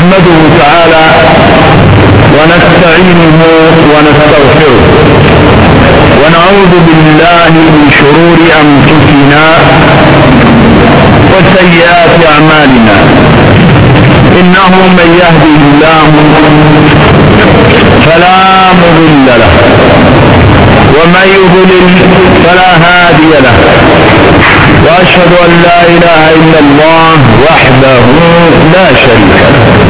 نحمده تعالى ونستعينه ونستغفره. ونعوذ بالله من شرور أنفسنا وسيئات أعمالنا. إنه من يهده الله فلا مضل له. ومن يضلل فلا هادي له. وأشهد أن لا إله إلا الله وحده لا شريك له.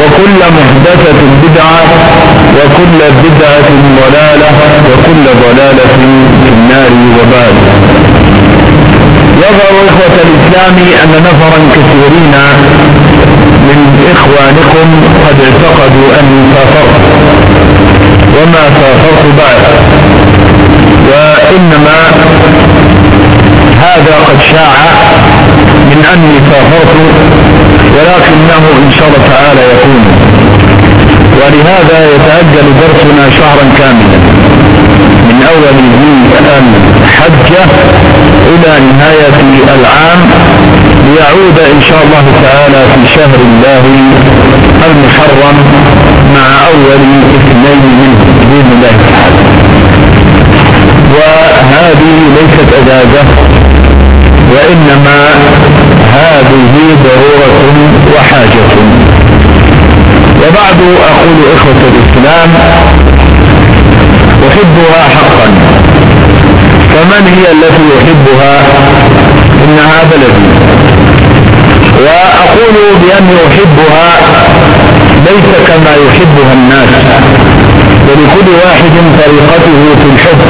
وكل محدثة بدعة وكل بدعة ضلالة وكل ضلالة في النار وبعد. يظهر إخوة الإسلام أن نفرا كثيرين من إخوانكم قد اعتقدوا أني سافرت وما سافرت بعد. وإنما هذا قد شاع من أني سافرت ولكنه إن شاء الله تعالى يكون ولهذا يتأجل درسنا شهرا كاملا. من أول الحجة إلى نهاية العام. ليعود إن شاء الله تعالى في شهر الله المحرم مع أول اثنين منه بإذن الله. تعالى وهذه ليست أجازة وإنما هذه ضرورة وحاجة. وبعد أقول إخوة الإسلام أحبها حقا. فمن هي التي أحبها؟ إنها بلدي وأقول بأني أحبها ليس كما يحبها الناس ولكل واحد طريقته في الحب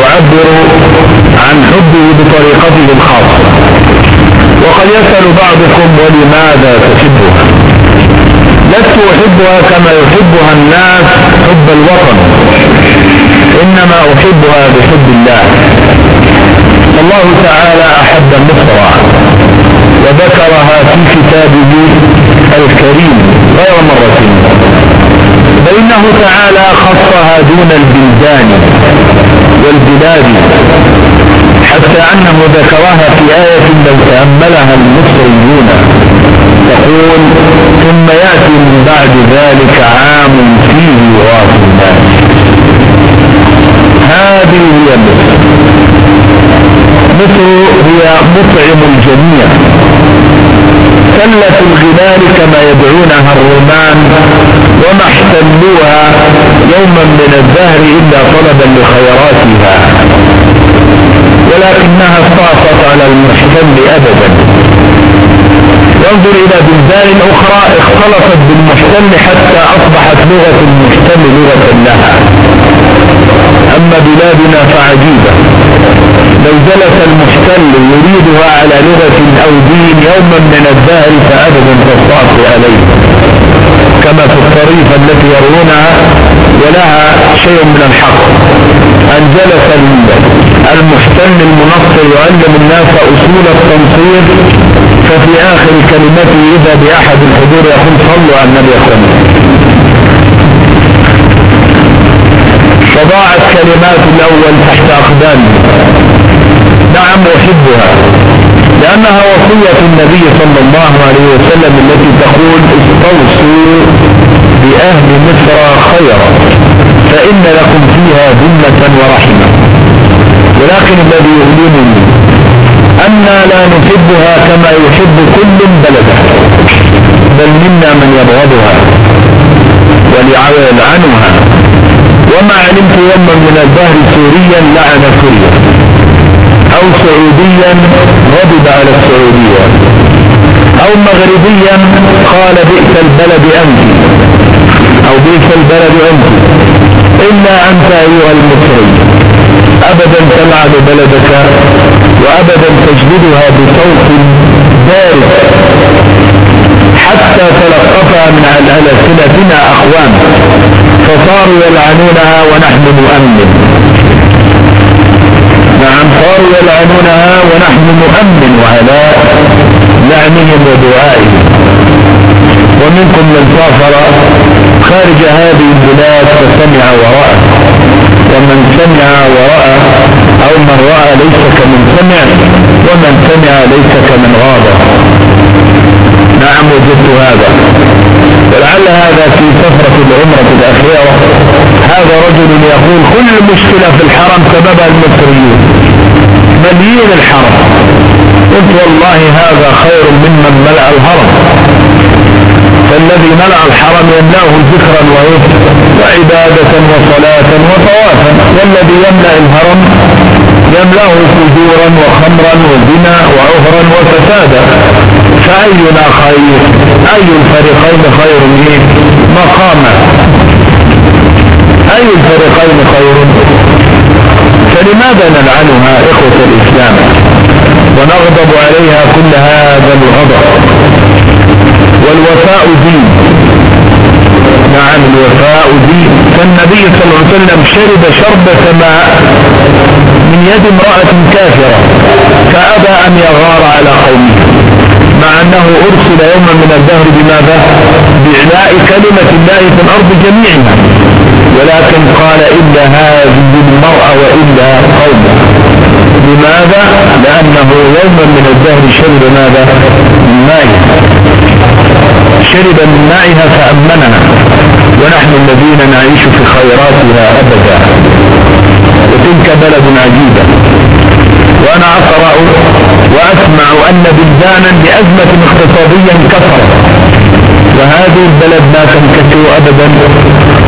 يعبر عن حبه بطريقته الخاصة. وقد يسأل بعضكم ولماذا تحبها؟ لست أحبها كما يحبها الناس حب الوطن إنما أحبها بحب الله. الله تعالى أحب مصر وذكرها في كتابه الكريم غير مرة. فإنه تعالى خصها دون البلدان والبلاد حتى أنه ذكرها في آية لو تأملها المصريون. يقول ثم يأتي من بعد ذلك عام فيه يغاث الناس. هذه هي مصر. مصر هي مطعم الجميع. سلة الغلال كما يدعونها الرومان وما احتلوها يوما من الدهر إلا طلبا لخيراتها. ولكنها استعصت على المحتل أبدا. وانظر إلى بلدان أخرى اختلطت بالمحتل حتى أصبحت لغة المحتل لغة لها. أما بلادنا فعجيبة. لو جلس المحتل يريدها على لغة أو دين يوما من الدهر فأبدا تستعصي عليه. كما في الطريفة التي يروونها ولها شيء من الحق. أن جلس المحتل المنصر يعلم الناس أصول التنصير ففي آخر كلمته إذا بأحد الحضور يقول صلوا على النبي صلى الله عليه وسلم. فضاعت كلمات الأول تحت أقدامي. نعم أحبها. لأنها وصية النبي صلى الله عليه وسلم التي تقول استوصوا بأهل مصر خيرا فإن لكم فيها ذمة ورحمة. ولكن الذي يؤلمني أنا لا نحبها كما يحب كل بلده بل منا من يبغضها وليلعنها وما علمت يوما من الدهر سوريا لعن سوريا. أو سعوديا غضب على السعودية. أو مغربيا قال بئس البلد أنت. أو بئس البلد أنت. إلا أنت أيها المصري. ابدا تلعب بلدك وابدا تجلدها بصوت بارد حتى تلقفها من ألسنتنا أخوان. فصاروا يلعنونها ونحن نؤمن. صاروا يلعنونها ونحن نؤمن على لعنهم ودعائهم. ومنكم من سافر خارج هذه البلاد فسمع ورأى ومن سمع ورأى أو من رأى ليس كمن سمع ومن سمع ليس كمن غاب. نعم وجدت هذا. ولعل هذا في سفرة العمرة الأخيرة. هذا رجل يقول كل مشكلة في الحرم سببها المصريون. مليين الحرم. قلت والله هذا خير ممن ملأ الهرم فالذي ملأ الحرم يملأه ذكرا وعبادة وصلاة وطوافا. والذي يملأ الهرم يملأه فجورا وخمرا وزنا وعهرا وفسادا. فأينا خير؟ أي الفريقين خير مقاما أي الفريقين خير؟ فلماذا نلعنها إخوة الإسلام؟ ونغضب عليها كل هذا الغضب. والوفاء دين. نعم الوفاء دين. فالنبي صلى الله عليه وسلم شرب شربة ماء من يد امرأة كافرة فأبى أن يغار على قومه مع أنه أرسل يوما من الدهر بماذا؟ بإعلاء كلمة الله في الأرض جميعها. ولكن قال إلا هذه المرأة وإلا قومه لماذا؟ لأنه يوما من الدهر شرب ماذا؟ من مائها شرب مائها فأمنها. ونحن الذين نعيش في خيراتها أبدا. وتلك بلد عجيبة. وأنا أقرأ وأسمع أن بلدانا بأزمة اقتصادية كثرت. وهذه البلد ما تنكسر أبدا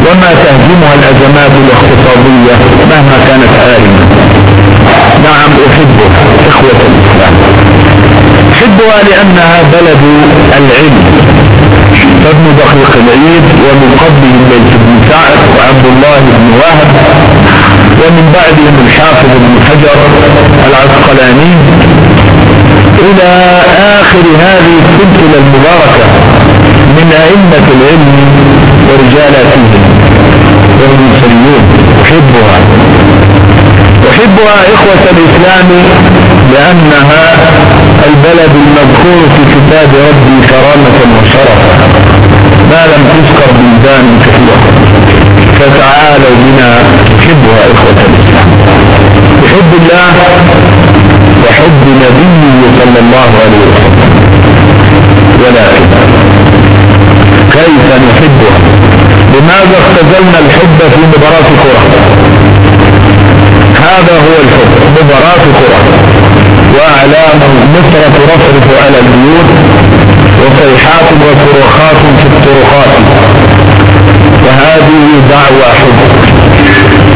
وما تهزمها الأزمات الاقتصادية مهما كانت عالمة نعم أحبها إخوة الإسلام. أحبها لأنها بلد العلم. فابن دقيق العيد ومن قبله الليث بن سعد وعبد الله بن وهب ومن بعدهم الحافظ بن حجر العسقلاني. إلى آخر هذه السلسلة المباركة من أئمة العلم ورجالاتهم والمسلمين أحبها. أحبها إخوة الإسلام لأنها البلد المذكور في كتاب ربي كرامة وشرفا ما لم تذكر بلدان كثيرة. فتعالوا بنا. نحبها إخوة الإسلام. بحب الله وحب نبيه صلى الله عليه وسلم. ولكن كيف نحبها لماذا اختزلنا الحب في مباراة كرة هذا هو الحب مباراة كرة وأعلام مصر ترفرف على البيوت وصيحات وصرخات في الطرقات. وهذه دعوة حب.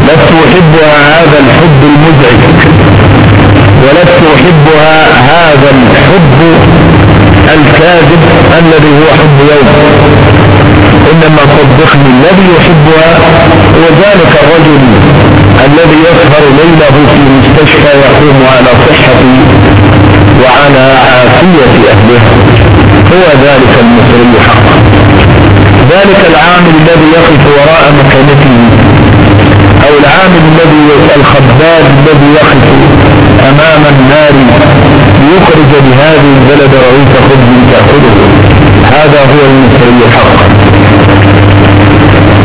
لست أحبها هذا الحب المزعج ولست أحبها هذا الحب الكاذب الذي هو حب يوم. إنما صدقني الذي يحبها هو ذلك الرجل الذي يسهر ليله في مستشفى يقوم على صحة وعلى عافية أهلها هو ذلك المصري حقا. ذلك العامل الذي يقف وراء مكانته أو العامل الذي الخباز الذي يقف أمام النار. ليخرج بهذه البلد رئيس خبز تأخذه. هذا هو المصري حقا.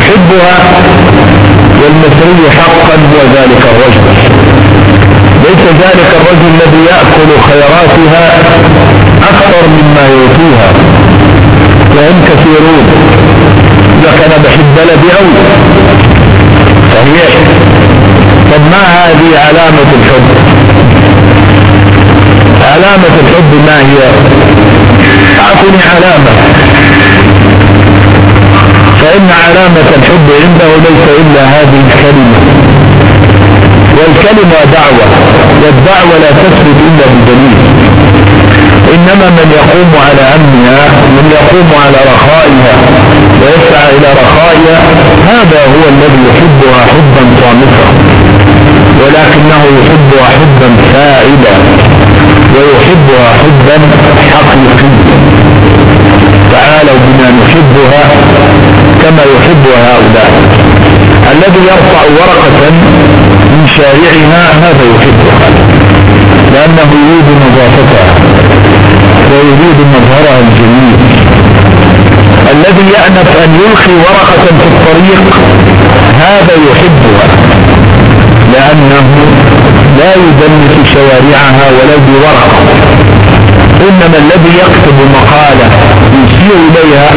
حبها والمصري حقا هو ذلك الرجل. ليس ذلك الرجل الذي يأكل خيراتها أكثر مما يؤتيها. وهم كثيرون. كان بحب بلدي أو. صحيح. طب ما هذه علامة الحب؟ علامة الحب ما هي؟ أعطني علامة. فإن علامة الحب عنده ليس إلا هذه الكلمة. والكلمة دعوة والدعوة لا تثبت إلا بدليل. إنما من يقوم على أمنها من يقوم على رخائها ويسعى إلى رخائها هذا هو الذي يحبها حبا صامتا ولكنه يحبها حبا فاعلا ويحبها حبا حقيقيا تعالوا بما نحبها كما يحب هؤلاء. الذي يرفع ورقة من شارعها هذا يحبها لأنه يريد نظافتها ويريد مظهرها الجميل. الذي يأنف أن يلقي ورقة في الطريق هذا يحبها لأنه لا يدنس شوارعها ولو بورقة إنما الذي يكتب مقالة يسير إليها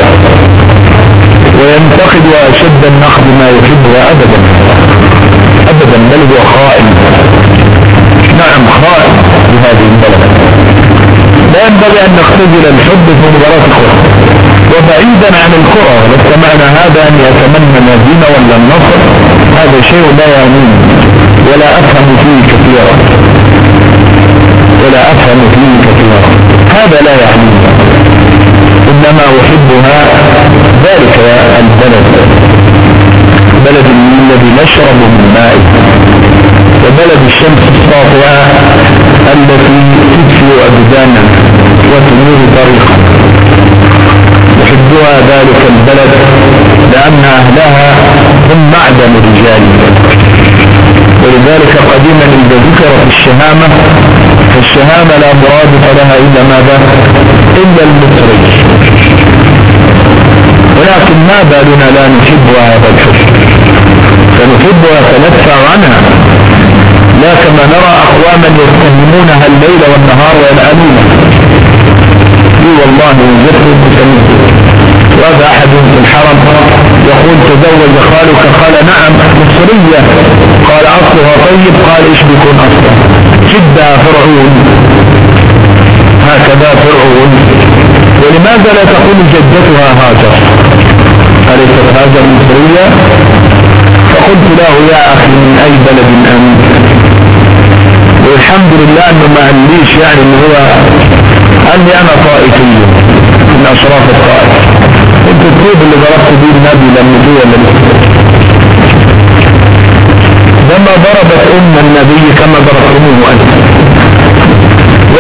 وينتقد أشد النقد ما يحبها أبدا. أبدا بل هو خائن. نعم خائن بهذه البلد. لا ينبغي أن نختزل الحب في مباراة الكرة وبعيدا عن الكرة ليس معنى هذا أن يتمنى الهزيمة ولا النصر. هذا شيء لا يعنيني ولا أفهم فيه كثيرا. ولا أفهم فيه كثيرا. هذا لا يعنيني. إنما أحبها ذلك البلد. بلد الذي نشرب من مائه وبلد الشمس الساطعة التي تدفئ أبدانا وتنير طريقا يحبها ذلك البلد لأن أهلها هم معدن رجالها ولذلك قديما إذا ذكر في الشهامة فالشهامة لا مرادف لها إلا ماذا؟ إلا المصري ولكن ما بالنا لا نحب هذا الحب فنحبها فندفع عنها. لا كما نرى أقواما يتهمونها الليل والنهار ويلعنونها. اي والله يذكر متمثل وهذا أحد في الحرم يقول تزوج خالك قال نعم مصرية. قال أصلها طيب. قال إيش بيكون أصلها؟ جدها فرعون. هكذا فرعون. ولماذا لا تقول جدتها هاجر؟ أليست هاجر مصرية؟ فقلت له يا أخي من أي بلد أنت؟ والحمد لله أنه ما قاليش يعني أنه هو قال لي أنا طائفي من أشراف الطائف. انت الطيب اللي ضربت بيه النبي لما جه ولا لما ضربت أم النبي كما ضربتموه أنت.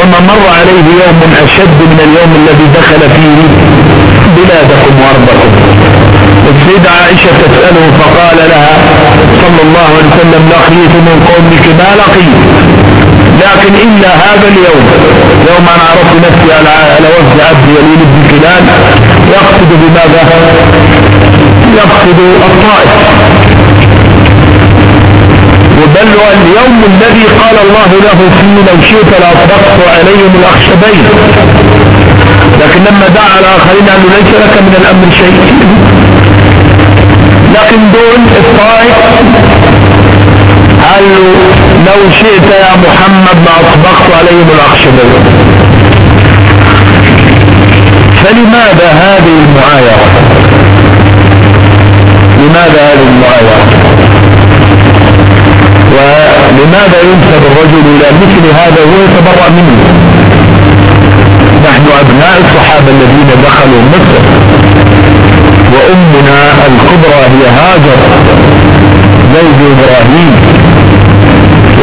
وما مر عليه يوم أشد من اليوم الذي دخل فيه بلادكم وأرضكم. السيدة عائشة تسأله فقال لها صلى الله عليه وسلم لقيت من قومك ما لقيت. لكن إلا هذا اليوم يوم أنا عرفت نفسي على وفد عبد يليل بن كلان يقصد بماذا؟ يقصد الطائف. وبل اليوم الذي قال الله له فيه لو شئت لأطبقت عليهم الأخشبين. لكن لما دعا الآخرين قالوا ليس لك من الأمر شيء. لكن دول الطائف قالوا لو شئت يا محمد لأطبقت عليهم الأخشبين. فلماذا هذه المعايرة؟ لماذا هذه المعايرة؟ ولماذا ينسب الرجل إلى مثل هذا وهو يتبرأ منه؟ نحن أبناء الصحابة الذين دخلوا مصر. وأمنا الكبرى هي هاجر زوج إبراهيم.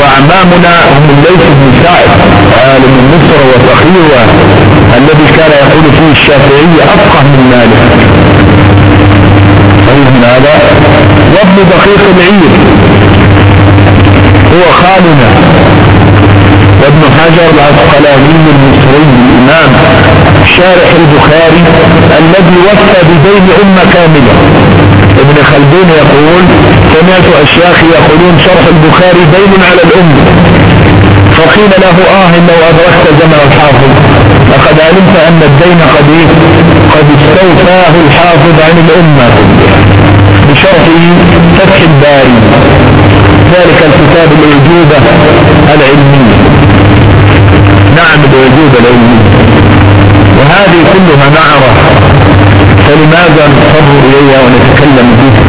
وأعمامنا هم الليث بن سعد عالم مصر وفقيهها الذي كان يقول فيه الشافعي أفقه من مالك. صحيح من هذا؟ وابن دقيق العير هو خالنا. وابن حجر العسقلاني المصري الإمام شارح البخاري الذي وفى بدين أمة كاملة. ابن خلدون يقول سمعت أشياخ يقولون شرح البخاري دين على الأم. فقيل له آه لو أدركت زمن الحافظ. لقد علمت أن الدين قد إيه؟ قد استوفاه الحافظ عن الأمة. بشرح فتح الباري. ذلك الكتاب الأجوبة العلمية نعم الأجوبة العلمية وهذه كلها نعرة. فلماذا نصر إليها ونتكلم بها؟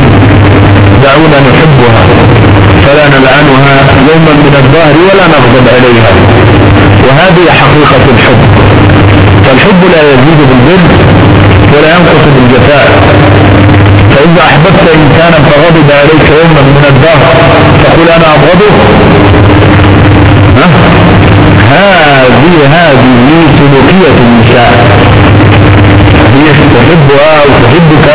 دعونا نحبها. فلا نلعنها يوما من الظهر ولا نغضب عليها. وهذه حقيقة الحب. فالحب لا يزيد بالبر ولا ينقص بالجفاء. فإذا أحببت إنسانا فغضب عليك يوما من الدهر تقول أنا أبغضه هذه هذه سلوكية النساء. هي تحبها أو تحبك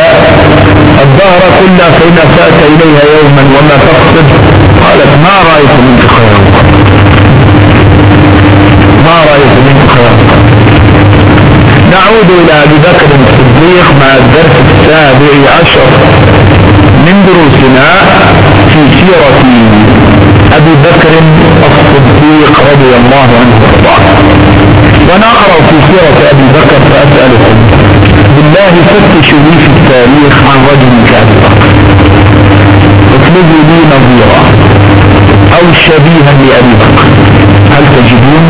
الظهر كلها فإن أسأت إليها يوما وما تقصد. قالت ما رأيت منك خيرا. ما رأيت منك خيرا. نعود إلى أبي بكر الصديق مع الدرس السابع عشر من دروسنا في سيرة أبي بكر الصديق رضي الله عنه وارضاه. وأنا اقرأ في سيرة أبي بكر فأسألكم. بالله فتشوا لي في التاريخ عن رجل بكر اطلبوا لي نظيرا أو شبيها لأبي بكر. هل تجدون؟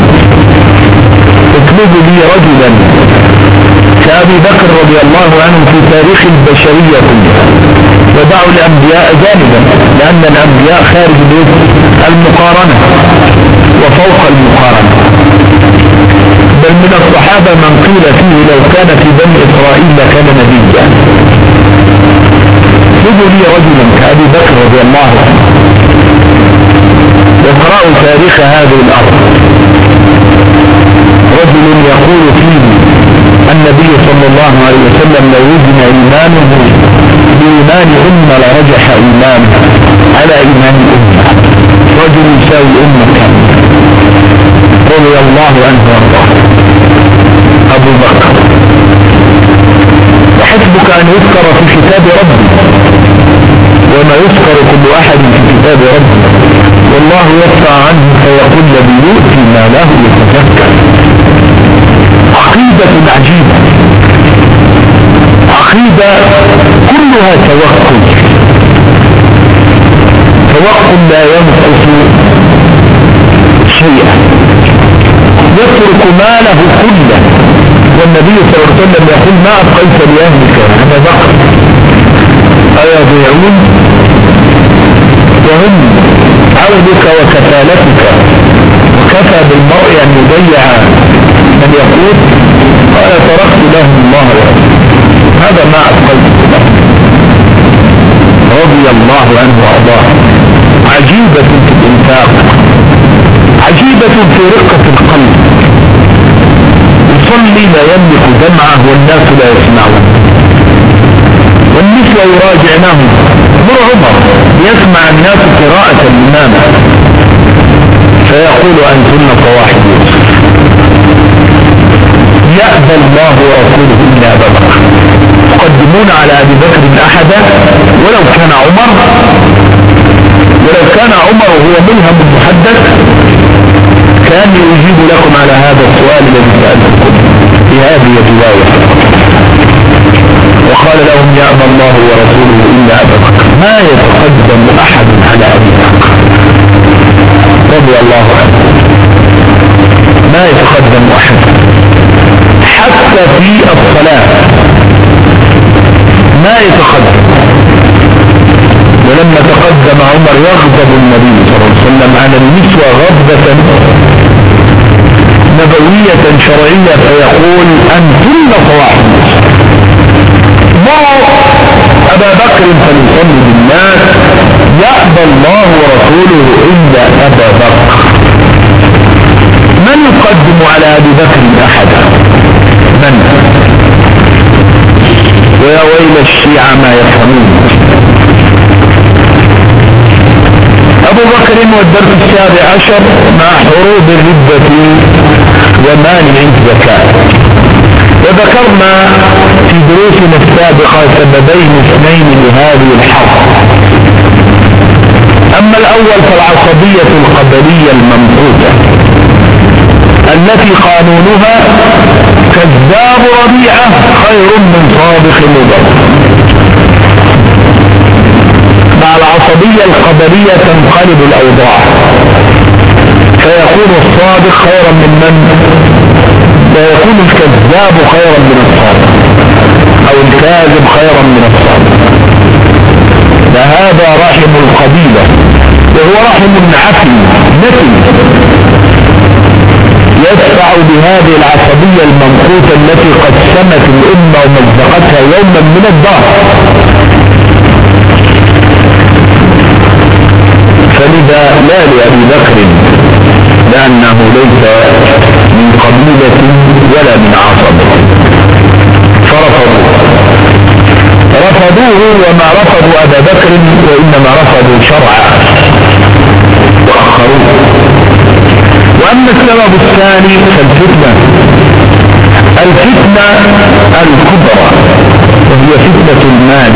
اطلبوا لي رجلا كأبي بكر رضي الله عنه في تاريخ البشرية كلها. ودعوا الأنبياء جانبا لأن الأنبياء خارج المقارنة وفوق المقارنة. بل من الصحابة من قيل فيه لو كان في بني إسرائيل لكان نبيا. خذوا لي رجلا كأبي بكر رضي الله عنه. واقرأوا تاريخ هذه الأرض. رجل يقول فيه النبي صلى الله عليه وسلم لو وزن إيمانه بإيمان أمة لرجح إيمانه. على إيمان أمة رجل يساوي أمة كاملة رضي الله عنه وأرضاه. أبو بكر. وحسبك أن يذكر في كتاب ربي. وما يذكر كل أحد في كتاب ربي. والله يدفع عنه فيقول الذي يؤتي ما له يتذكر. عقيدة عجيبة. عقيدة كلها توكل توكل لا ينقص شيئا. يترك ماله كله. والنبي صلى الله عليه وسلم يقول ما أبقيت لأهلك هذا بقر. أيضيعون وهم عودك وكفالتك. وكفى بالمرء أن يضيع من يقول قال تركت لهم الله هذا ما أبقيت رضي الله عنه وأرضاه. عجيبة في الإنفاق. عجيبة في رقة القلب. يصلي لا يملك دمعه والناس لا يسمعون. والنسوة يراجعناه. مر عمر يسمع الناس قراءة الإمام فيقول أنتن صواحب يوسف يأبى الله ورسوله إلا أبا بكر تقدمون على أبي بكر أحدا ولو كان عمر. ولو كان عمر هو ملهم محدث كان يجيب لكم على هذا السؤال الذي سألتكم في هذه الرواية. وقال لهم يأبى الله ورسوله إلا أبا ما يتقدم أحد على أبي بكر؟ رضي الله عنه. ما يتقدم أحد؟ حتى في الصلاة. ما يتقدم. ولما تقدم عمر يغضب النبي صلى الله عليه وسلم على النسوة غضبة نبوية شرعية فيقول أنتن صواحب مروا أبا بكر فليصلي بالناس يأبى الله ورسوله إلا أبا بكر. من يقدم على أبي بكر أحدا؟ من؟ ويا ويل الشيعة ما يفهمون. أبو بكر والدرس السابع عشر مع حروب الردة ومانع الزكاة وذكرنا في دروسنا السابقة سببين اثنين لهذه الحرب. أما الأول فالعصبية القبلية المنفوذة التي قانونها كذاب ربيعة خير من صادق مضر العصبية القبلية تنقلب الأوضاع. فيكون الصادق خيرا من من؟ ويكون الكذاب خيرا من الصادق. أو الكاذب خيرا من الصادق. فهذا رحم القبيلة. وهو رحم عفي نتن يدفع بهذه العصبية المنقوطة التي قد سمت الأمة ومزقتها يوما من الدهر. لا لأبي بكر لأنه ليس من قبيلة ولا من عصبة فرفضوه. رفضوه وما رفضوا أبا بكر وإنما رفضوا شرعا. وأخروه. وأما السبب الثاني فالفتنة. الفتنة الكبرى وهي فتنة المال.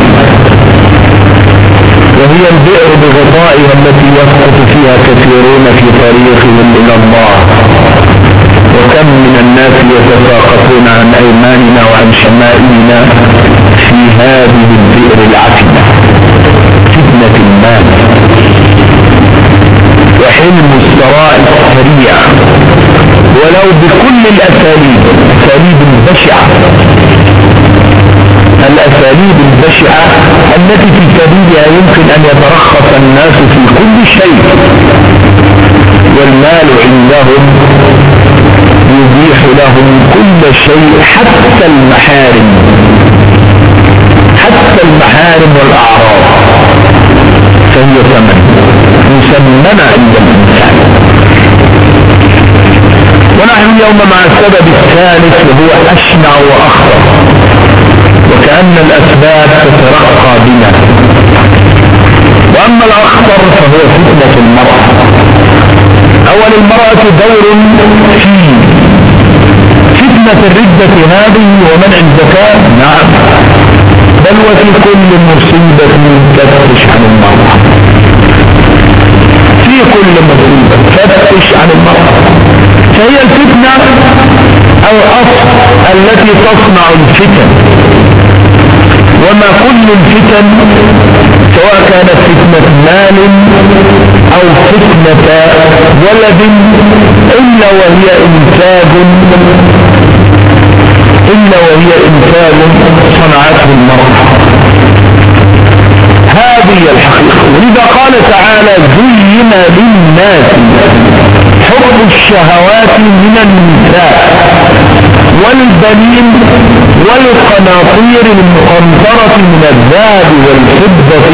وهي البئر بغطائها التي يسقط فيها كثيرون في طريقهم إلى الله. وكم من الناس يتساقطون عن أيماننا وعن شمائلنا في هذه البئر العتمة فتنة المال. وحلم الثراء السريع. ولو بكل الأساليب. أساليب بشعة الأساليب البشعة التي في سبيلها يمكن أن يترخص الناس في كل شيء. والمال عندهم يبيح لهم كل شيء حتى المحارم. حتى المحارم والأعراض. فهي ثمن. مسمنة عند الإنسان. ونحن اليوم مع السبب الثالث وهو أشنع وأخطر. وكأن الأسباب تترقى بنا. وأما الأخطر فهو فتنة المرأة. أول المرأة دور في فتنة الردة هذه ومنع الزكاة؟ نعم. بل وفي كل مصيبة تفتش عن المرأة. في كل مصيبة تفتش عن المرأة. فهي الفتنة الأصل التي تصنع الفتن. وما كل الفتن سواء كانت فتنة مال أو فتنة ولد إلا وهي انتاج إلا وهي انتاج صنعته المرأة. هذه الحقيقة. ولذا قال تعالى زين للناس حب الشهوات من النساء والبنين والقناطير المقنطرة من الذهب والفضة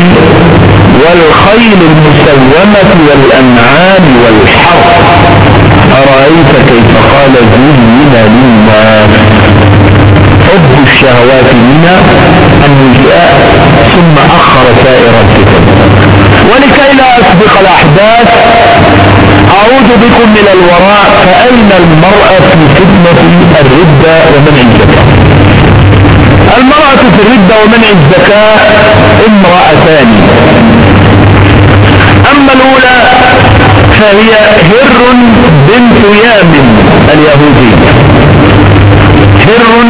والخيل المسومة والأنعام والحرث. أرأيت كيف قال زين للناس؟ حب الشهوات من النساء ثم أخر سائر الفتن. ولكي لا أسبق الأحداث أعود بكم إلى الوراء فأين المرأة في فتنة الردة ومنع الزكاة المرأة في الردة ومنع الزكاة امرأتان. أما الأولى فهي هر بنت يامن اليهودي. هر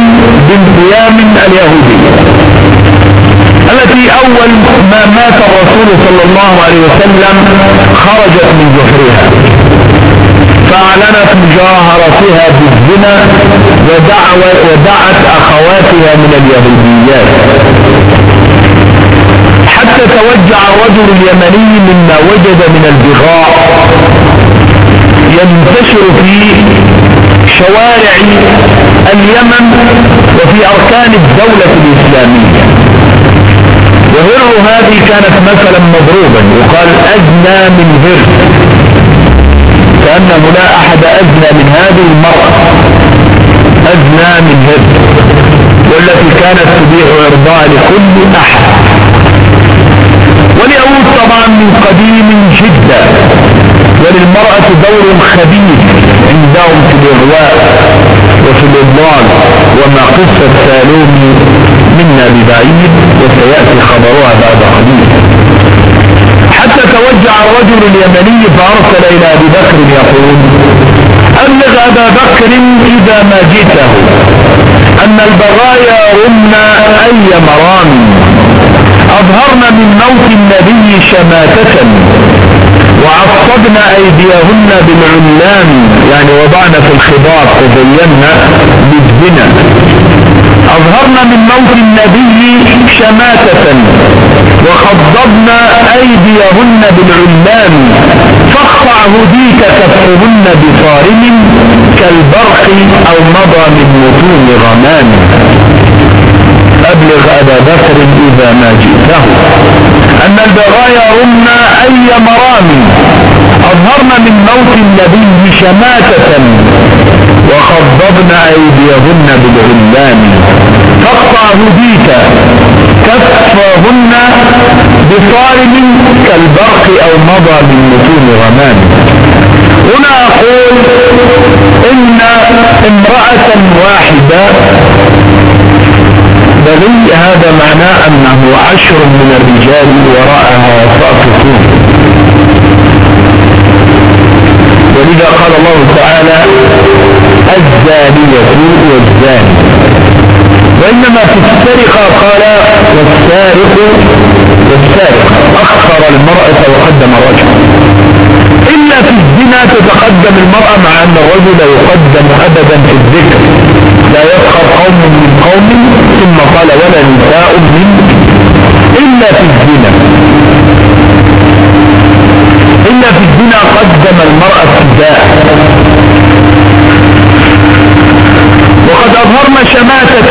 بنت يامن اليهودي. التي أول ما مات الرسول صلى الله عليه وسلم خرجت من جحرها. فأعلنت مجاهرتها بالزنا ودعت أخواتها من اليهوديات. حتى توجع الرجل اليمني مما وجد من البغاء. ينتشر في شوارع اليمن وفي أركان الدولة الإسلامية. وهر هذه كانت مثلا مضروبا يقال أزنى من هر كأنه لا أحد أزنى من هذه المرأة. أزنى من هر والتي كانت تبيع عرضها لكل أحد. وليعود طبعا من قديم جدا. وللمرأة دور خبيث عندهم في الإغواء وفي الإضلال. وما قصة سالومي منا ببعيد وسيأتي خبرها بعد قليل. حتى توجع الرجل اليمني فأرسل إلى أبي بكر يقول أبلغ أبا بكر إذا ما جئته أن البغايا رمن أي مرام أظهرن من موت النبي شماتة وعصبن أيديهن بالعلام يعني وضعن في الخضار تزينا بالزنا. أظهرن من موت النبي شماتة وخضبن أيديهن بالعلام فاقطع هديك كفهن بصارم كالبرق أو مضى من متون غمام أبلغ أبا بكر إذا ما جئته. أن البغايا رمن أي مرام. أظهرن من موت النبي شماتة وخضبن أيديهن بالعلام فاقطع هديك كفهن بصارم كالبرق أو مضى من متون غمام. هنا أقول إن امرأة واحدة بغي هذا معناه أنه عشر من الرجال وراءها ساقطون ولذا قال الله تعالى الزانية والزاني. وإنما في السرقة قال والسارق والسارق. أخر المرأة وقدم الرجل. إلا في الزنا تتقدم المرأة مع أن الرجل يقدم أبدا في الذكر. لا يسخر قوم من قوم ثم قال ولا نساء من إلا في الزنا. إلا في الزنا قدم المرأة ابتداء وقد أظهرنا شماتة.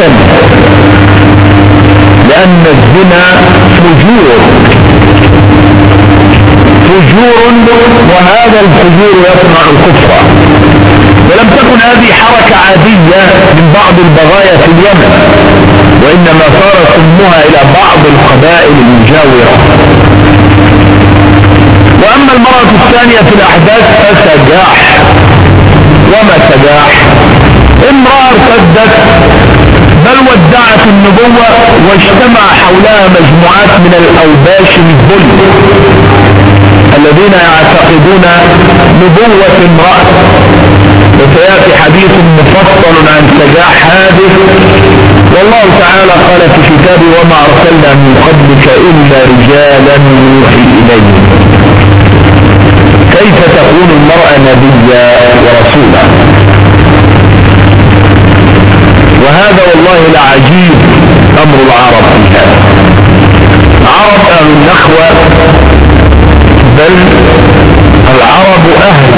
لأن الزنا فجور. فجور وهذا الفجور يصنع الكفر. ولم تكن هذه حركة عادية من بعض البغايا في اليمن وإنما صار سمها إلى بعض القبائل المجاورة. وأما المرأة الثانية في الأحداث فسجاح. وما سجاح؟ امرأة ارتدت بل ودعت النبوة واجتمع حولها مجموعات من الأوباش الظلم. الذين يعتقدون نبوة امرأة. وسيأتي حديث مفصل عن سجاح هذه والله تعالى قال في كتابه وما أرسلنا من قبلك إلا رجالا نوحي إليه كيف تكون المرأة نبيا ورسولا؟ وهذا والله لعجيب أمر العرب في هذا. عرب أهل النخوة بل العرب أهل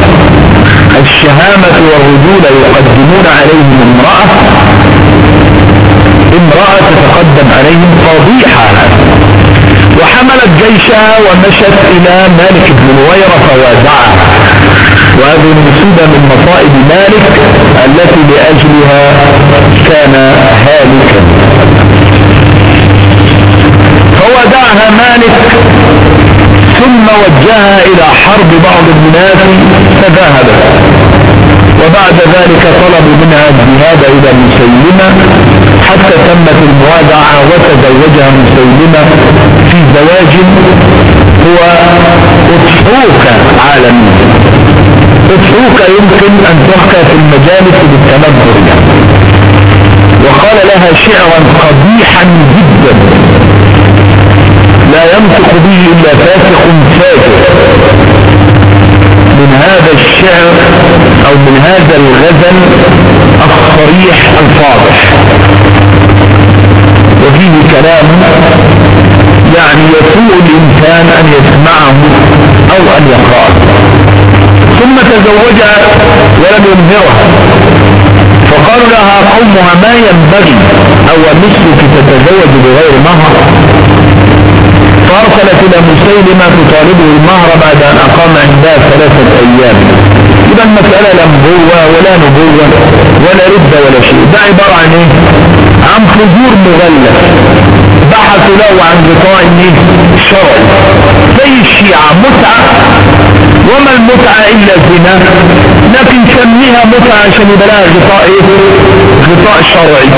الشهامة والرجولة يقدمون عليهم امرأة امرأة تتقدم عليهم فضيحة. وحملت جيشها ومشت إلى مالك بن نويرة فوازعها. وهذه المصيبة من مصائب مالك التي لأجلها كان هالكا. فودعها مالك ثم وجهها إلى حرب بعض الناس فذهبت وبعد ذلك طلبوا منها الذهاب إلى مسيلمة حتى تمت الموادعة وتزوجها مسيلمة في زواج هو أضحوك عالميا. أضحوك يمكن أن تحكى في المجالس بالتنبر وقال لها شعرا قبيحا جدا. لا ينطق به إلا فاسق فاجر. من هذا الشعر أو من هذا الغزل الصريح الفاضح. وفيه كلام يعني يسوء الإنسان أن يسمعه أو أن يقرأه. ثم تزوجها ولم ينذرها فقالوا لها قومها ما ينبغي أو مثلك تتزوج بغير مهر؟ فأرسلت إلى مسيلمة تطالبه المهر بعد أن أقام عندها ثلاثة أيام. إذا المسألة لا نبوة ولا نبوة ولا ردة ولا شيء. ده عبارة عن إيه؟ عن فجور مغلف بحثوا له عن غطاء شرعي زي الشيعة متعة. وما المتعة إلا الزنا؟ لكن سميها متعة عشان يبقى لها غطاء إيه؟ غطاء شرعي.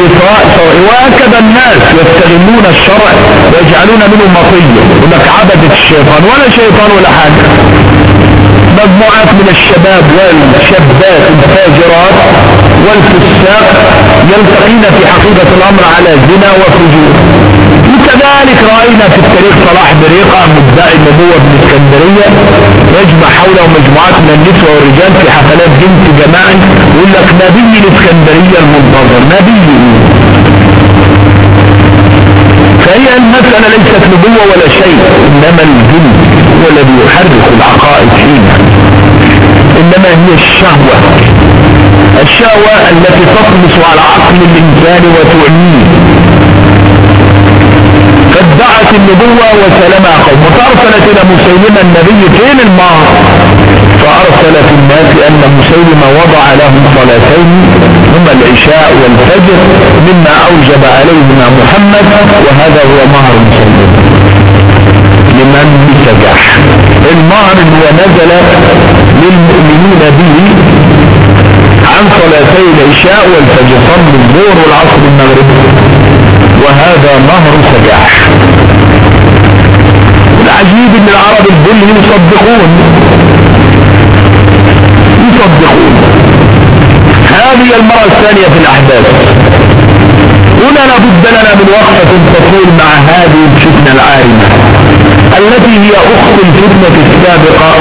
غطاء شرعي. وهكذا الناس يستغلون الشرع ويجعلون منه مطية. يقول لك عبدة الشيطان. ولا شيطان ولا حاجة. مجموعات من الشباب والشابات الفاجرات والفساق يلتقين في حقيقة الأمر على زنا وفجور. وكذلك رأينا في التاريخ صلاح بريقة مدعي النبوة في الاسكندرية يجمع حوله مجموعات من النسوة والرجال في حفلات بنت جماعي يقول لك نبي الإسكندرية المنتظر نبي. فهي المسألة ليست نبوة ولا شيء إنما الجن. هو الذي يحرك العقائد فينا إنما هي الشهوة. الشهوة التي تطمس على عقل الإنسان وتعنيه. فادعت النبوة وسلمها قوم. فأرسلت إلى مسيلمة النبي فين المار فأرسل في الناس أن مسيلمة وضع لهم صلاتين هما العشاء والفجر مما أوجب عليهما محمد وهذا هو مهر مسيلمة. لمن بسجح المهر هو نزل للمؤمنين به عن صلاتي العشاء والفجر صلى الظهر والعصر المغرب. وهذا نهر سجاح. العجيب إن العرب البل يصدقون. يصدقون. هذه المرة الثانية في الأحداث. هنا لابد لنا من وقفة تطول مع هذه الفتنة العارمة. التي هي أخت الفتنة السابقة.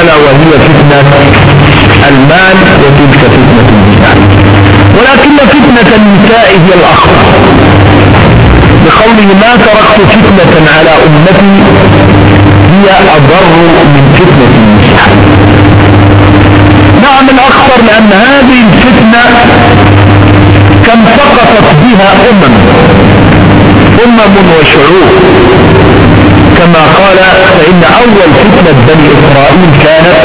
ألا وهي فتنة المال وتلك فتنة النساء. ولكن فتنة النساء هي الأخطر بقوله ما تركت فتنة على أمتي هي أضر من فتنة النساء. نعم الأخطر لأن هذه الفتنة كم سقطت بها أمم. أمم وشعوب. كما قال فإن أول فتنة بني إسرائيل كانت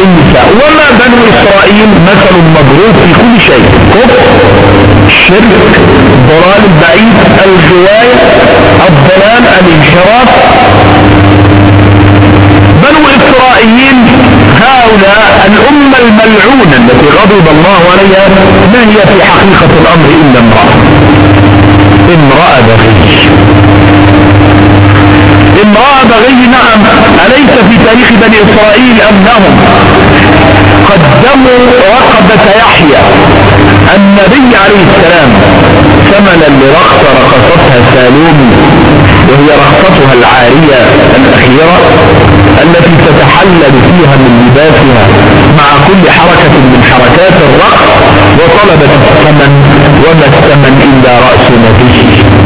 النساء وما بنو إسرائيل؟ مثل مضروب في كل شيء. كفر الشرك ضلال البعيد الغواية الضلال الانحراف. بنو إسرائيل هؤلاء الأمة الملعونة التي غضب الله عليها ما هي في حقيقة الأمر إلا امرأة؟ امرأة بغي امرأة بغي نعم. أليس في تاريخ بني إسرائيل أنهم قدموا رقبة يحيى؟ النبي عليه السلام ثمنا لرقصة رقصتها سالومي وهي رقصتها العارية الأخيرة التي تتحلل فيها من لباسها مع كل حركة من حركات الرقص وطلبت الثمن وما الثمن إلا رأس نبيه.